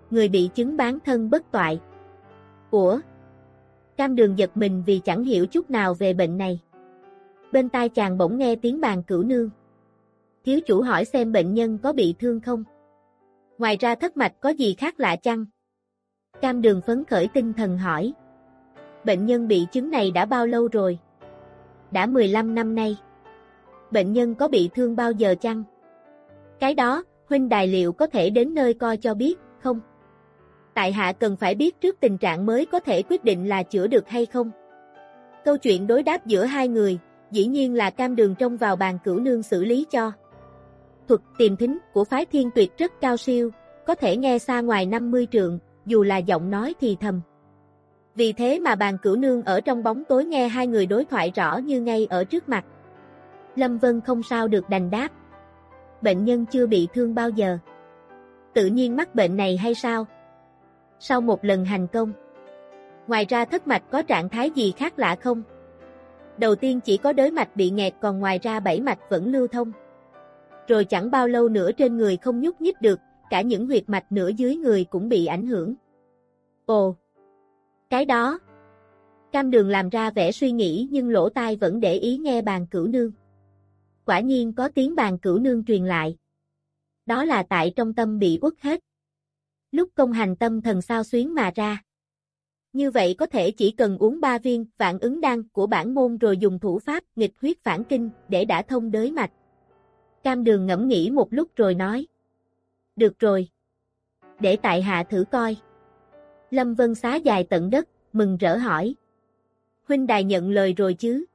Speaker 1: Người bị chứng bán thân bất toại. Ủa? Cam đường giật mình vì chẳng hiểu chút nào về bệnh này. Bên tai chàng bỗng nghe tiếng bàn cửu nương. Thiếu chủ hỏi xem bệnh nhân có bị thương không? Ngoài ra thất mạch có gì khác lạ chăng? Cam đường phấn khởi tinh thần hỏi. Bệnh nhân bị chứng này đã bao lâu rồi? Đã 15 năm nay. Bệnh nhân có bị thương bao giờ chăng? Cái đó, huynh đài liệu có thể đến nơi coi cho biết, không? Tại hạ cần phải biết trước tình trạng mới có thể quyết định là chữa được hay không. Câu chuyện đối đáp giữa hai người, dĩ nhiên là cam đường trông vào bàn cửu nương xử lý cho thuật tìm thính của phái thiên tuyệt rất cao siêu, có thể nghe xa ngoài 50 trượng, dù là giọng nói thì thầm. Vì thế mà bàn cửu nương ở trong bóng tối nghe hai người đối thoại rõ như ngay ở trước mặt. Lâm Vân không sao được đành đáp. Bệnh nhân chưa bị thương bao giờ. Tự nhiên mắc bệnh này hay sao? Sau một lần hành công. Ngoài ra thất mạch có trạng thái gì khác lạ không? Đầu tiên chỉ có đới mạch bị nghẹt còn ngoài ra bảy mạch vẫn lưu thông rồi chẳng bao lâu nữa trên người không nhúc nhích được, cả những huyệt mạch nửa dưới người cũng bị ảnh hưởng. Ồ! Cái đó! Cam đường làm ra vẻ suy nghĩ nhưng lỗ tai vẫn để ý nghe bàn cửu nương. Quả nhiên có tiếng bàn cửu nương truyền lại. Đó là tại trong tâm bị uất hết. Lúc công hành tâm thần sao xuyến mà ra. Như vậy có thể chỉ cần uống ba viên vạn ứng đan của bản môn rồi dùng thủ pháp nghịch huyết phản kinh để đã thông đới mạch. Cam đường ngẫm nghĩ một lúc rồi nói. Được rồi. Để tại hạ thử coi. Lâm Vân xá dài tận đất, mừng rỡ hỏi. Huynh đài nhận lời rồi chứ?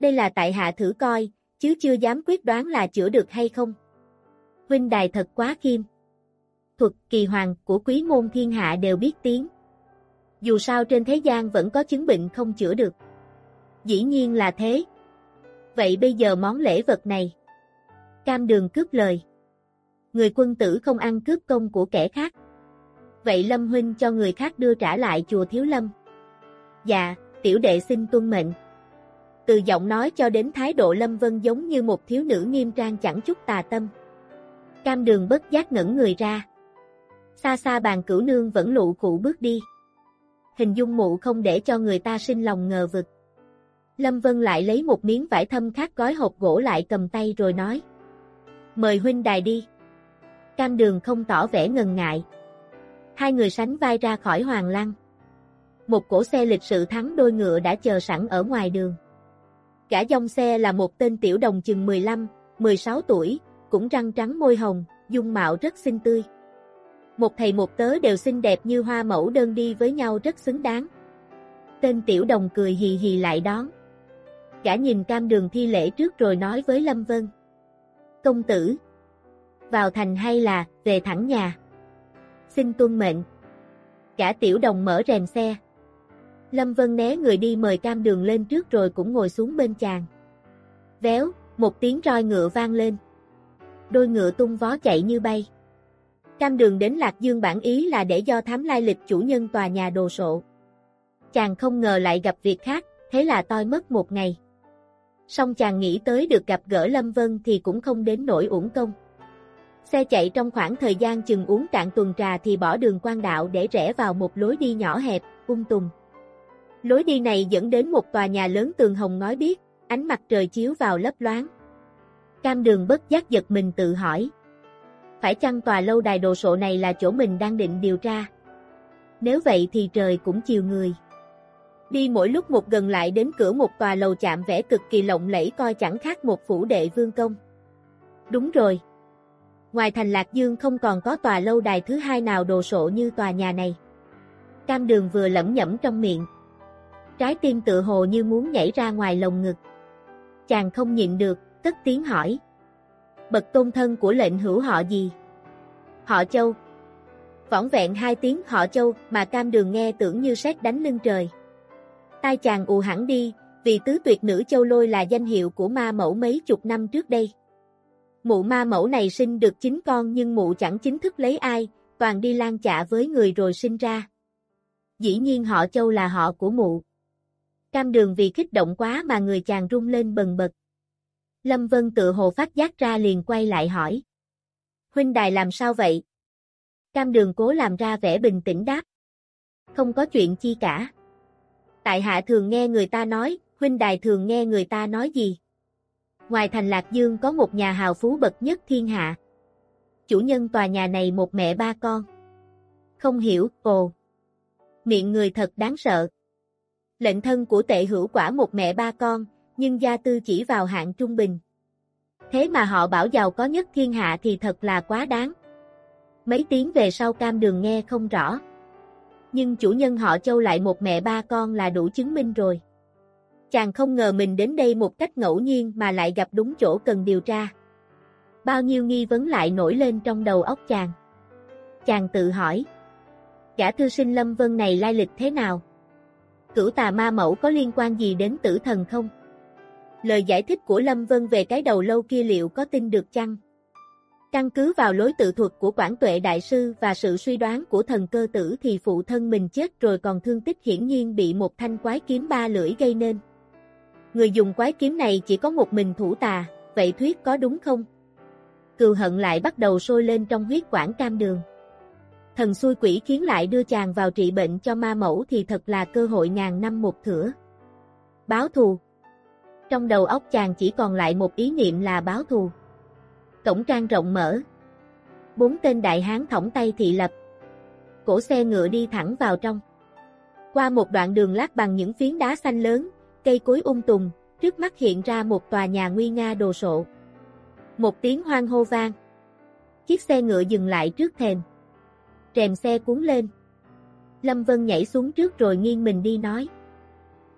Speaker 1: Đây là tại hạ thử coi, chứ chưa dám quyết đoán là chữa được hay không. Huynh đài thật quá khiêm. Thuật kỳ hoàng của quý môn thiên hạ đều biết tiếng. Dù sao trên thế gian vẫn có chứng bệnh không chữa được. Dĩ nhiên là thế. Vậy bây giờ món lễ vật này. Cam đường cướp lời. Người quân tử không ăn cướp công của kẻ khác. Vậy Lâm Huynh cho người khác đưa trả lại chùa Thiếu Lâm. Dạ, tiểu đệ xin tuân mệnh. Từ giọng nói cho đến thái độ Lâm Vân giống như một thiếu nữ nghiêm trang chẳng chút tà tâm. Cam đường bất giác ngẩn người ra. Xa xa bàn cửu nương vẫn lụ cụ bước đi. Hình dung mụ không để cho người ta sinh lòng ngờ vực. Lâm Vân lại lấy một miếng vải thâm khác gói hộp gỗ lại cầm tay rồi nói mời huynh đài đi. Cam đường không tỏ vẻ ngần ngại. Hai người sánh vai ra khỏi hoàng lăng. Một cổ xe lịch sự thắng đôi ngựa đã chờ sẵn ở ngoài đường. Cả dòng xe là một tên tiểu đồng chừng 15, 16 tuổi, cũng răng trắng môi hồng, dung mạo rất xinh tươi. Một thầy một tớ đều xinh đẹp như hoa mẫu đơn đi với nhau rất xứng đáng. Tên tiểu đồng cười hì hì lại đón. Gã nhìn cam đường thi lễ trước rồi nói với Lâm Vân. Công tử, vào thành hay là về thẳng nhà? Xin tuân mệnh. cả tiểu đồng mở rèm xe. Lâm Vân né người đi mời cam đường lên trước rồi cũng ngồi xuống bên chàng. Véo, một tiếng roi ngựa vang lên. Đôi ngựa tung vó chạy như bay. Cam đường đến Lạc Dương bản ý là để do thám lai lịch chủ nhân tòa nhà đồ sộ. Chàng không ngờ lại gặp việc khác, thế là toi mất một ngày. Xong chàng nghĩ tới được gặp gỡ Lâm Vân thì cũng không đến nỗi uổng công. Xe chạy trong khoảng thời gian chừng uống cạn tuần trà thì bỏ đường quan đạo để rẽ vào một lối đi nhỏ hẹp, ung tùng. Lối đi này dẫn đến một tòa nhà lớn tường hồng ngói biếc, ánh mặt trời chiếu vào lấp loáng. Cam đường bất giác giật mình tự hỏi. Phải chăng tòa lâu đài đồ sộ này là chỗ mình đang định điều tra? Nếu vậy thì trời cũng chiều người. Đi mỗi lúc một gần lại đến cửa một tòa lầu chạm vẽ cực kỳ lộng lẫy coi chẳng khác một phủ đệ vương công. Đúng rồi. Ngoài thành Lạc Dương không còn có tòa lâu đài thứ hai nào đồ sộ như tòa nhà này. Cam đường vừa lẩm nhẩm trong miệng. Trái tim tự hồ như muốn nhảy ra ngoài lồng ngực. Chàng không nhịn được, tất tiếng hỏi. Bậc tôn thân của lệnh hữu họ gì? Họ châu. Võng vẹn hai tiếng họ châu mà cam đường nghe tưởng như sét đánh lưng trời. Tai chàng ù hẳn đi, vì tứ tuyệt nữ châu lôi là danh hiệu của ma mẫu mấy chục năm trước đây. Mụ ma mẫu này sinh được chín con nhưng mụ chẳng chính thức lấy ai, toàn đi lan chạ với người rồi sinh ra. Dĩ nhiên họ châu là họ của mụ. Cam đường vì kích động quá mà người chàng rung lên bần bật. Lâm Vân tự hồ phát giác ra liền quay lại hỏi. Huynh đài làm sao vậy? Cam đường cố làm ra vẻ bình tĩnh đáp. Không có chuyện chi cả. Tại hạ thường nghe người ta nói, huynh đài thường nghe người ta nói gì? Ngoài thành Lạc Dương có một nhà hào phú bậc nhất thiên hạ. Chủ nhân tòa nhà này một mẹ ba con. Không hiểu, ồ. Miệng người thật đáng sợ. Lệnh thân của tệ hữu quả một mẹ ba con, nhưng gia tư chỉ vào hạng trung bình. Thế mà họ bảo giàu có nhất thiên hạ thì thật là quá đáng. Mấy tiếng về sau cam đường nghe không rõ. Nhưng chủ nhân họ châu lại một mẹ ba con là đủ chứng minh rồi. Chàng không ngờ mình đến đây một cách ngẫu nhiên mà lại gặp đúng chỗ cần điều tra. Bao nhiêu nghi vấn lại nổi lên trong đầu óc chàng. Chàng tự hỏi. Gã thư sinh Lâm Vân này lai lịch thế nào? Cửu tà ma mẫu có liên quan gì đến tử thần không? Lời giải thích của Lâm Vân về cái đầu lâu kia liệu có tin được chăng? Căn cứ vào lối tự thuật của Quảng Tuệ Đại Sư và sự suy đoán của thần cơ tử thì phụ thân mình chết rồi còn thương tích hiển nhiên bị một thanh quái kiếm ba lưỡi gây nên. Người dùng quái kiếm này chỉ có một mình thủ tà, vậy thuyết có đúng không? Cừu hận lại bắt đầu sôi lên trong huyết quản cam đường. Thần xui quỷ khiến lại đưa chàng vào trị bệnh cho ma mẫu thì thật là cơ hội ngàn năm một thửa. Báo thù Trong đầu óc chàng chỉ còn lại một ý niệm là báo thù. Cổng trang rộng mở. Bốn tên đại hán thõng tay thị lập. Cổ xe ngựa đi thẳng vào trong. Qua một đoạn đường lát bằng những phiến đá xanh lớn, cây cối ung tùng, trước mắt hiện ra một tòa nhà nguy nga đồ sộ. Một tiếng hoang hô vang. Chiếc xe ngựa dừng lại trước thềm. Rèm xe cuốn lên. Lâm Vân nhảy xuống trước rồi nghiêng mình đi nói.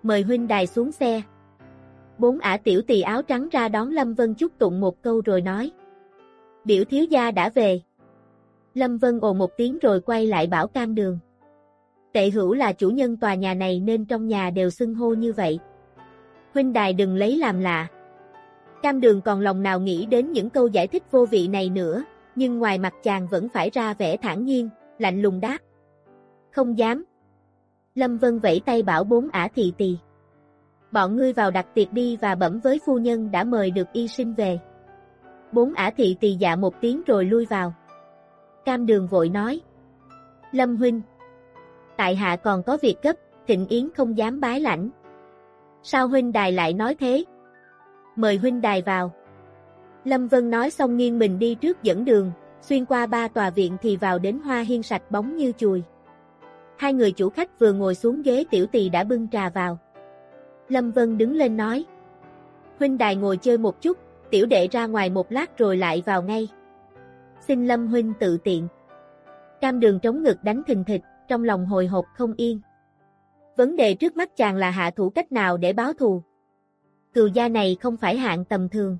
Speaker 1: Mời huynh đài xuống xe. Bốn ả tiểu tỳ áo trắng ra đón Lâm Vân chúc tụng một câu rồi nói. Biểu thiếu gia đã về. Lâm Vân ồ một tiếng rồi quay lại bảo cam đường. Tệ hữu là chủ nhân tòa nhà này nên trong nhà đều xưng hô như vậy. Huynh đài đừng lấy làm lạ. Cam đường còn lòng nào nghĩ đến những câu giải thích vô vị này nữa, nhưng ngoài mặt chàng vẫn phải ra vẻ thản nhiên, lạnh lùng đáp. Không dám. Lâm Vân vẫy tay bảo bốn ả thị tỳ. Bọn ngươi vào đặt tiệc đi và bẩm với phu nhân đã mời được y sinh về. Bốn ả thị tỳ dạ một tiếng rồi lui vào. Cam đường vội nói. Lâm huynh. Tại hạ còn có việc cấp, thịnh yến không dám bái lãnh. Sao huynh đài lại nói thế? Mời huynh đài vào. Lâm Vân nói xong nghiêng mình đi trước dẫn đường, xuyên qua ba tòa viện thì vào đến hoa hiên sạch bóng như chùi. Hai người chủ khách vừa ngồi xuống ghế tiểu tỳ đã bưng trà vào. Lâm Vân đứng lên nói. Huynh đài ngồi chơi một chút, tiểu đệ ra ngoài một lát rồi lại vào ngay. Xin Lâm Huynh tự tiện. Cam đường trống ngực đánh thình thịch, trong lòng hồi hộp không yên. Vấn đề trước mắt chàng là hạ thủ cách nào để báo thù. Cừu gia này không phải hạng tầm thường.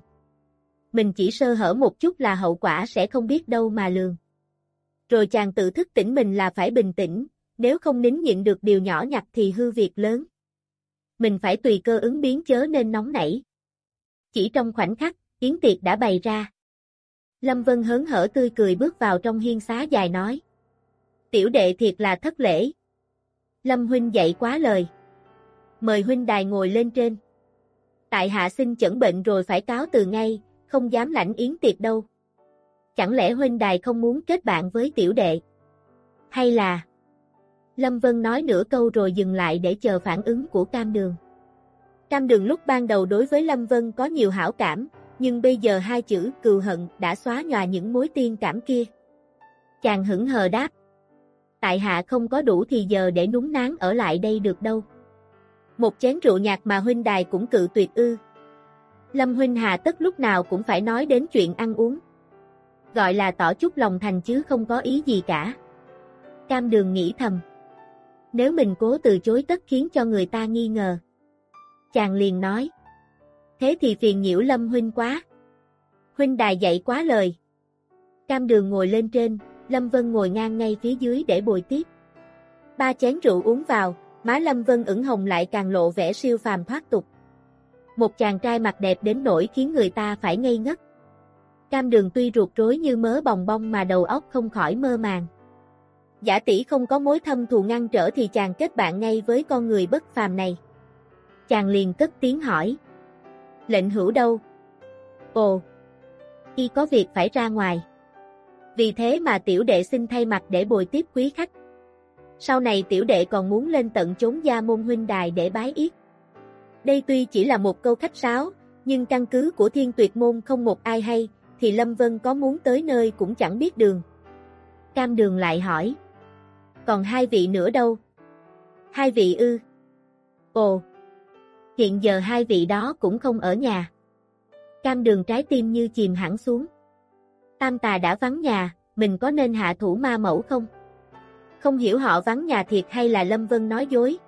Speaker 1: Mình chỉ sơ hở một chút là hậu quả sẽ không biết đâu mà lường. Rồi chàng tự thức tỉnh mình là phải bình tĩnh, nếu không nín nhịn được điều nhỏ nhặt thì hư việc lớn. Mình phải tùy cơ ứng biến chớ nên nóng nảy. Chỉ trong khoảnh khắc, yến tiệc đã bày ra. Lâm Vân hớn hở tươi cười bước vào trong hiên xá dài nói. Tiểu đệ thiệt là thất lễ. Lâm huynh dạy quá lời. Mời huynh đài ngồi lên trên. Tại hạ xin chẩn bệnh rồi phải cáo từ ngay, không dám lãnh yến tiệc đâu. Chẳng lẽ huynh đài không muốn kết bạn với tiểu đệ? Hay là... Lâm Vân nói nửa câu rồi dừng lại để chờ phản ứng của Cam Đường. Cam Đường lúc ban đầu đối với Lâm Vân có nhiều hảo cảm, nhưng bây giờ hai chữ cừu hận đã xóa nhòa những mối tiên cảm kia. Chàng hững hờ đáp. Tại hạ không có đủ thì giờ để núng nán ở lại đây được đâu. Một chén rượu nhạt mà huynh đài cũng cự tuyệt ư. Lâm huynh hà tất lúc nào cũng phải nói đến chuyện ăn uống. Gọi là tỏ chút lòng thành chứ không có ý gì cả. Cam đường nghĩ thầm. Nếu mình cố từ chối tất khiến cho người ta nghi ngờ. Chàng liền nói. Thế thì phiền nhiễu Lâm huynh quá. Huynh đài dạy quá lời. Cam đường ngồi lên trên, Lâm Vân ngồi ngang ngay phía dưới để bồi tiếp. Ba chén rượu uống vào, má Lâm Vân ửng hồng lại càng lộ vẻ siêu phàm thoát tục. Một chàng trai mặt đẹp đến nỗi khiến người ta phải ngây ngất. Cam đường tuy ruột rối như mớ bồng bông mà đầu óc không khỏi mơ màng. Giả tỷ không có mối thâm thù ngăn trở thì chàng kết bạn ngay với con người bất phàm này. Chàng liền cất tiếng hỏi. Lệnh hữu đâu? Ồ! Y có việc phải ra ngoài. Vì thế mà tiểu đệ xin thay mặt để bồi tiếp quý khách. Sau này tiểu đệ còn muốn lên tận chốn gia môn huynh đài để bái yết. Đây tuy chỉ là một câu khách sáo, nhưng căn cứ của thiên tuyệt môn không một ai hay, thì Lâm Vân có muốn tới nơi cũng chẳng biết đường. Cam đường lại hỏi. Còn hai vị nữa đâu? Hai vị ư? Ồ! Hiện giờ hai vị đó cũng không ở nhà. Cam đường trái tim như chìm hẳn xuống. Tam tà đã vắng nhà, mình có nên hạ thủ ma mẫu không? Không hiểu họ vắng nhà thiệt hay là Lâm Vân nói dối.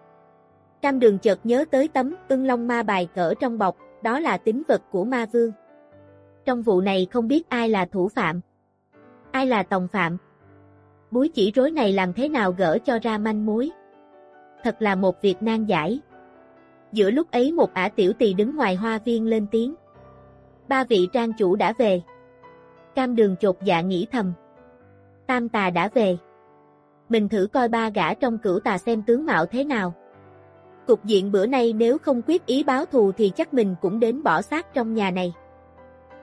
Speaker 1: Cam đường chợt nhớ tới tấm ưng long ma bài cỡ trong bọc, đó là tính vật của ma vương. Trong vụ này không biết ai là thủ phạm, ai là tòng phạm. Búi chỉ rối này làm thế nào gỡ cho ra manh mối. Thật là một việc nan giải. Giữa lúc ấy một ả tiểu tỳ đứng ngoài hoa viên lên tiếng. Ba vị trang chủ đã về. Cam đường chột dạ nghĩ thầm. Tam tà đã về. Mình thử coi ba gã trong cửu tà xem tướng mạo thế nào. Cục diện bữa nay nếu không quyết ý báo thù thì chắc mình cũng đến bỏ xác trong nhà này.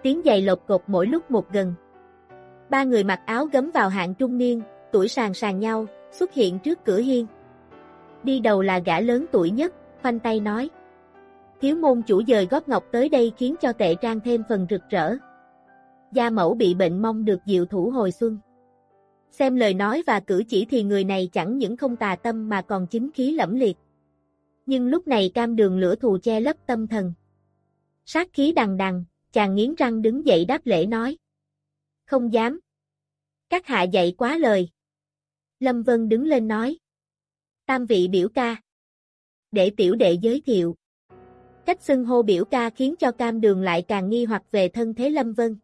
Speaker 1: Tiếng giày lột cột mỗi lúc một gần. Ba người mặc áo gấm vào hạng trung niên, tuổi sàng sàng nhau, xuất hiện trước cửa hiên. Đi đầu là gã lớn tuổi nhất, khoanh tay nói. Thiếu môn chủ dời góp ngọc tới đây khiến cho tệ trang thêm phần rực rỡ. Gia mẫu bị bệnh mong được diệu thủ hồi xuân. Xem lời nói và cử chỉ thì người này chẳng những không tà tâm mà còn chính khí lẫm liệt. Nhưng lúc này cam đường lửa thù che lấp tâm thần. Sát khí đằng đằng, chàng nghiến răng đứng dậy đáp lễ nói. Không dám. Các hạ dạy quá lời. Lâm Vân đứng lên nói. Tam vị biểu ca. Để tiểu đệ giới thiệu. Cách xưng hô biểu ca khiến cho cam đường lại càng nghi hoặc về thân thế Lâm Vân.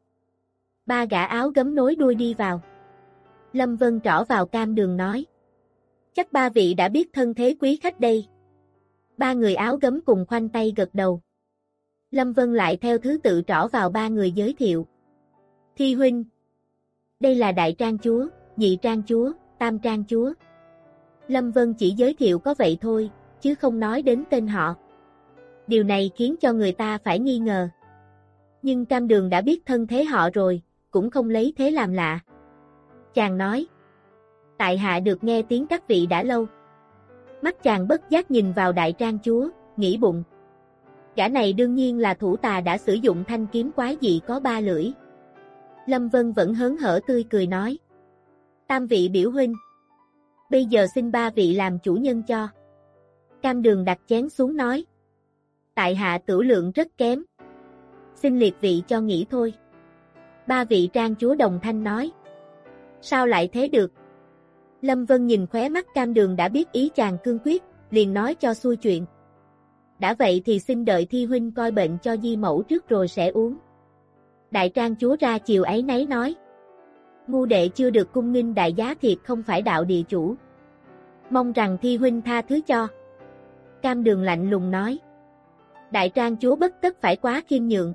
Speaker 1: Ba gã áo gấm nối đuôi đi vào. Lâm Vân trỏ vào cam đường nói. Chắc ba vị đã biết thân thế quý khách đây. Ba người áo gấm cùng khoanh tay gật đầu. Lâm Vân lại theo thứ tự trỏ vào ba người giới thiệu. Thi huynh. Đây là đại trang chúa, nhị trang chúa, tam trang chúa. Lâm Vân chỉ giới thiệu có vậy thôi, chứ không nói đến tên họ. Điều này khiến cho người ta phải nghi ngờ. Nhưng Cam Đường đã biết thân thế họ rồi, cũng không lấy thế làm lạ. Chàng nói. Tại hạ được nghe tiếng các vị đã lâu. Mắt chàng bất giác nhìn vào đại trang chúa, nghĩ bụng. Gã này đương nhiên là thủ tà đã sử dụng thanh kiếm quái dị có ba lưỡi. Lâm Vân vẫn hớn hở tươi cười nói. Tam vị biểu huynh. Bây giờ xin ba vị làm chủ nhân cho. Cam đường đặt chén xuống nói. Tại hạ tử lượng rất kém. Xin liệt vị cho nghỉ thôi. Ba vị trang chúa đồng thanh nói. Sao lại thế được? Lâm Vân nhìn khóe mắt cam đường đã biết ý chàng cương quyết, liền nói cho xuôi chuyện. Đã vậy thì xin đợi thi huynh coi bệnh cho di mẫu trước rồi sẽ uống. Đại trang chúa ra chiều ấy nấy nói. Ngu đệ chưa được cung nghinh đại giá thiệt không phải đạo địa chủ. Mong rằng thi huynh tha thứ cho. Cam đường lạnh lùng nói. Đại trang chúa bất tất phải quá khiêm nhượng.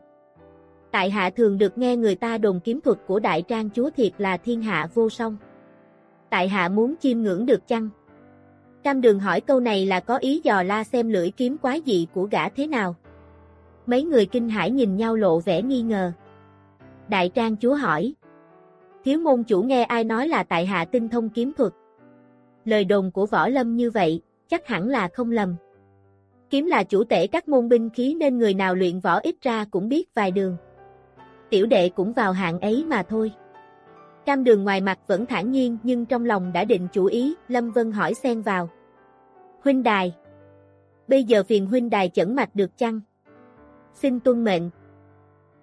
Speaker 1: Tại hạ thường được nghe người ta đồn kiếm thuật của đại trang chúa thiệt là thiên hạ vô song. Tại hạ muốn chiêm ngưỡng được chăng? Cam đường hỏi câu này là có ý dò la xem lưỡi kiếm quái dị của gã thế nào. Mấy người kinh hãi nhìn nhau lộ vẻ nghi ngờ. Đại trang chúa hỏi. Thiếu môn chủ nghe ai nói là tại hạ tinh thông kiếm thuật. Lời đồn của võ lâm như vậy, chắc hẳn là không lầm. Kiếm là chủ tể các môn binh khí nên người nào luyện võ ít ra cũng biết vài đường. Tiểu đệ cũng vào hạng ấy mà thôi. Cam đường ngoài mặt vẫn thản nhiên nhưng trong lòng đã định chủ ý, Lâm Vân hỏi xen vào. Huynh đài. Bây giờ phiền huynh đài chẩn mạch được chăng? Xin tuân mệnh.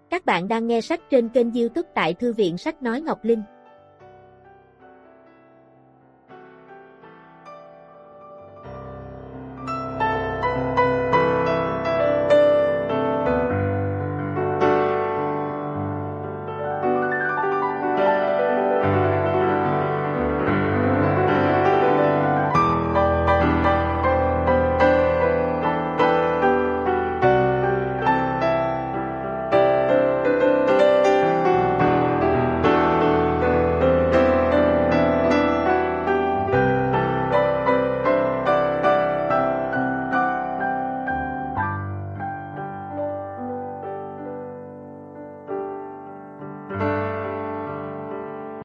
Speaker 1: Các bạn đang nghe sách trên kênh youtube tại Thư viện Sách Nói Ngọc Linh.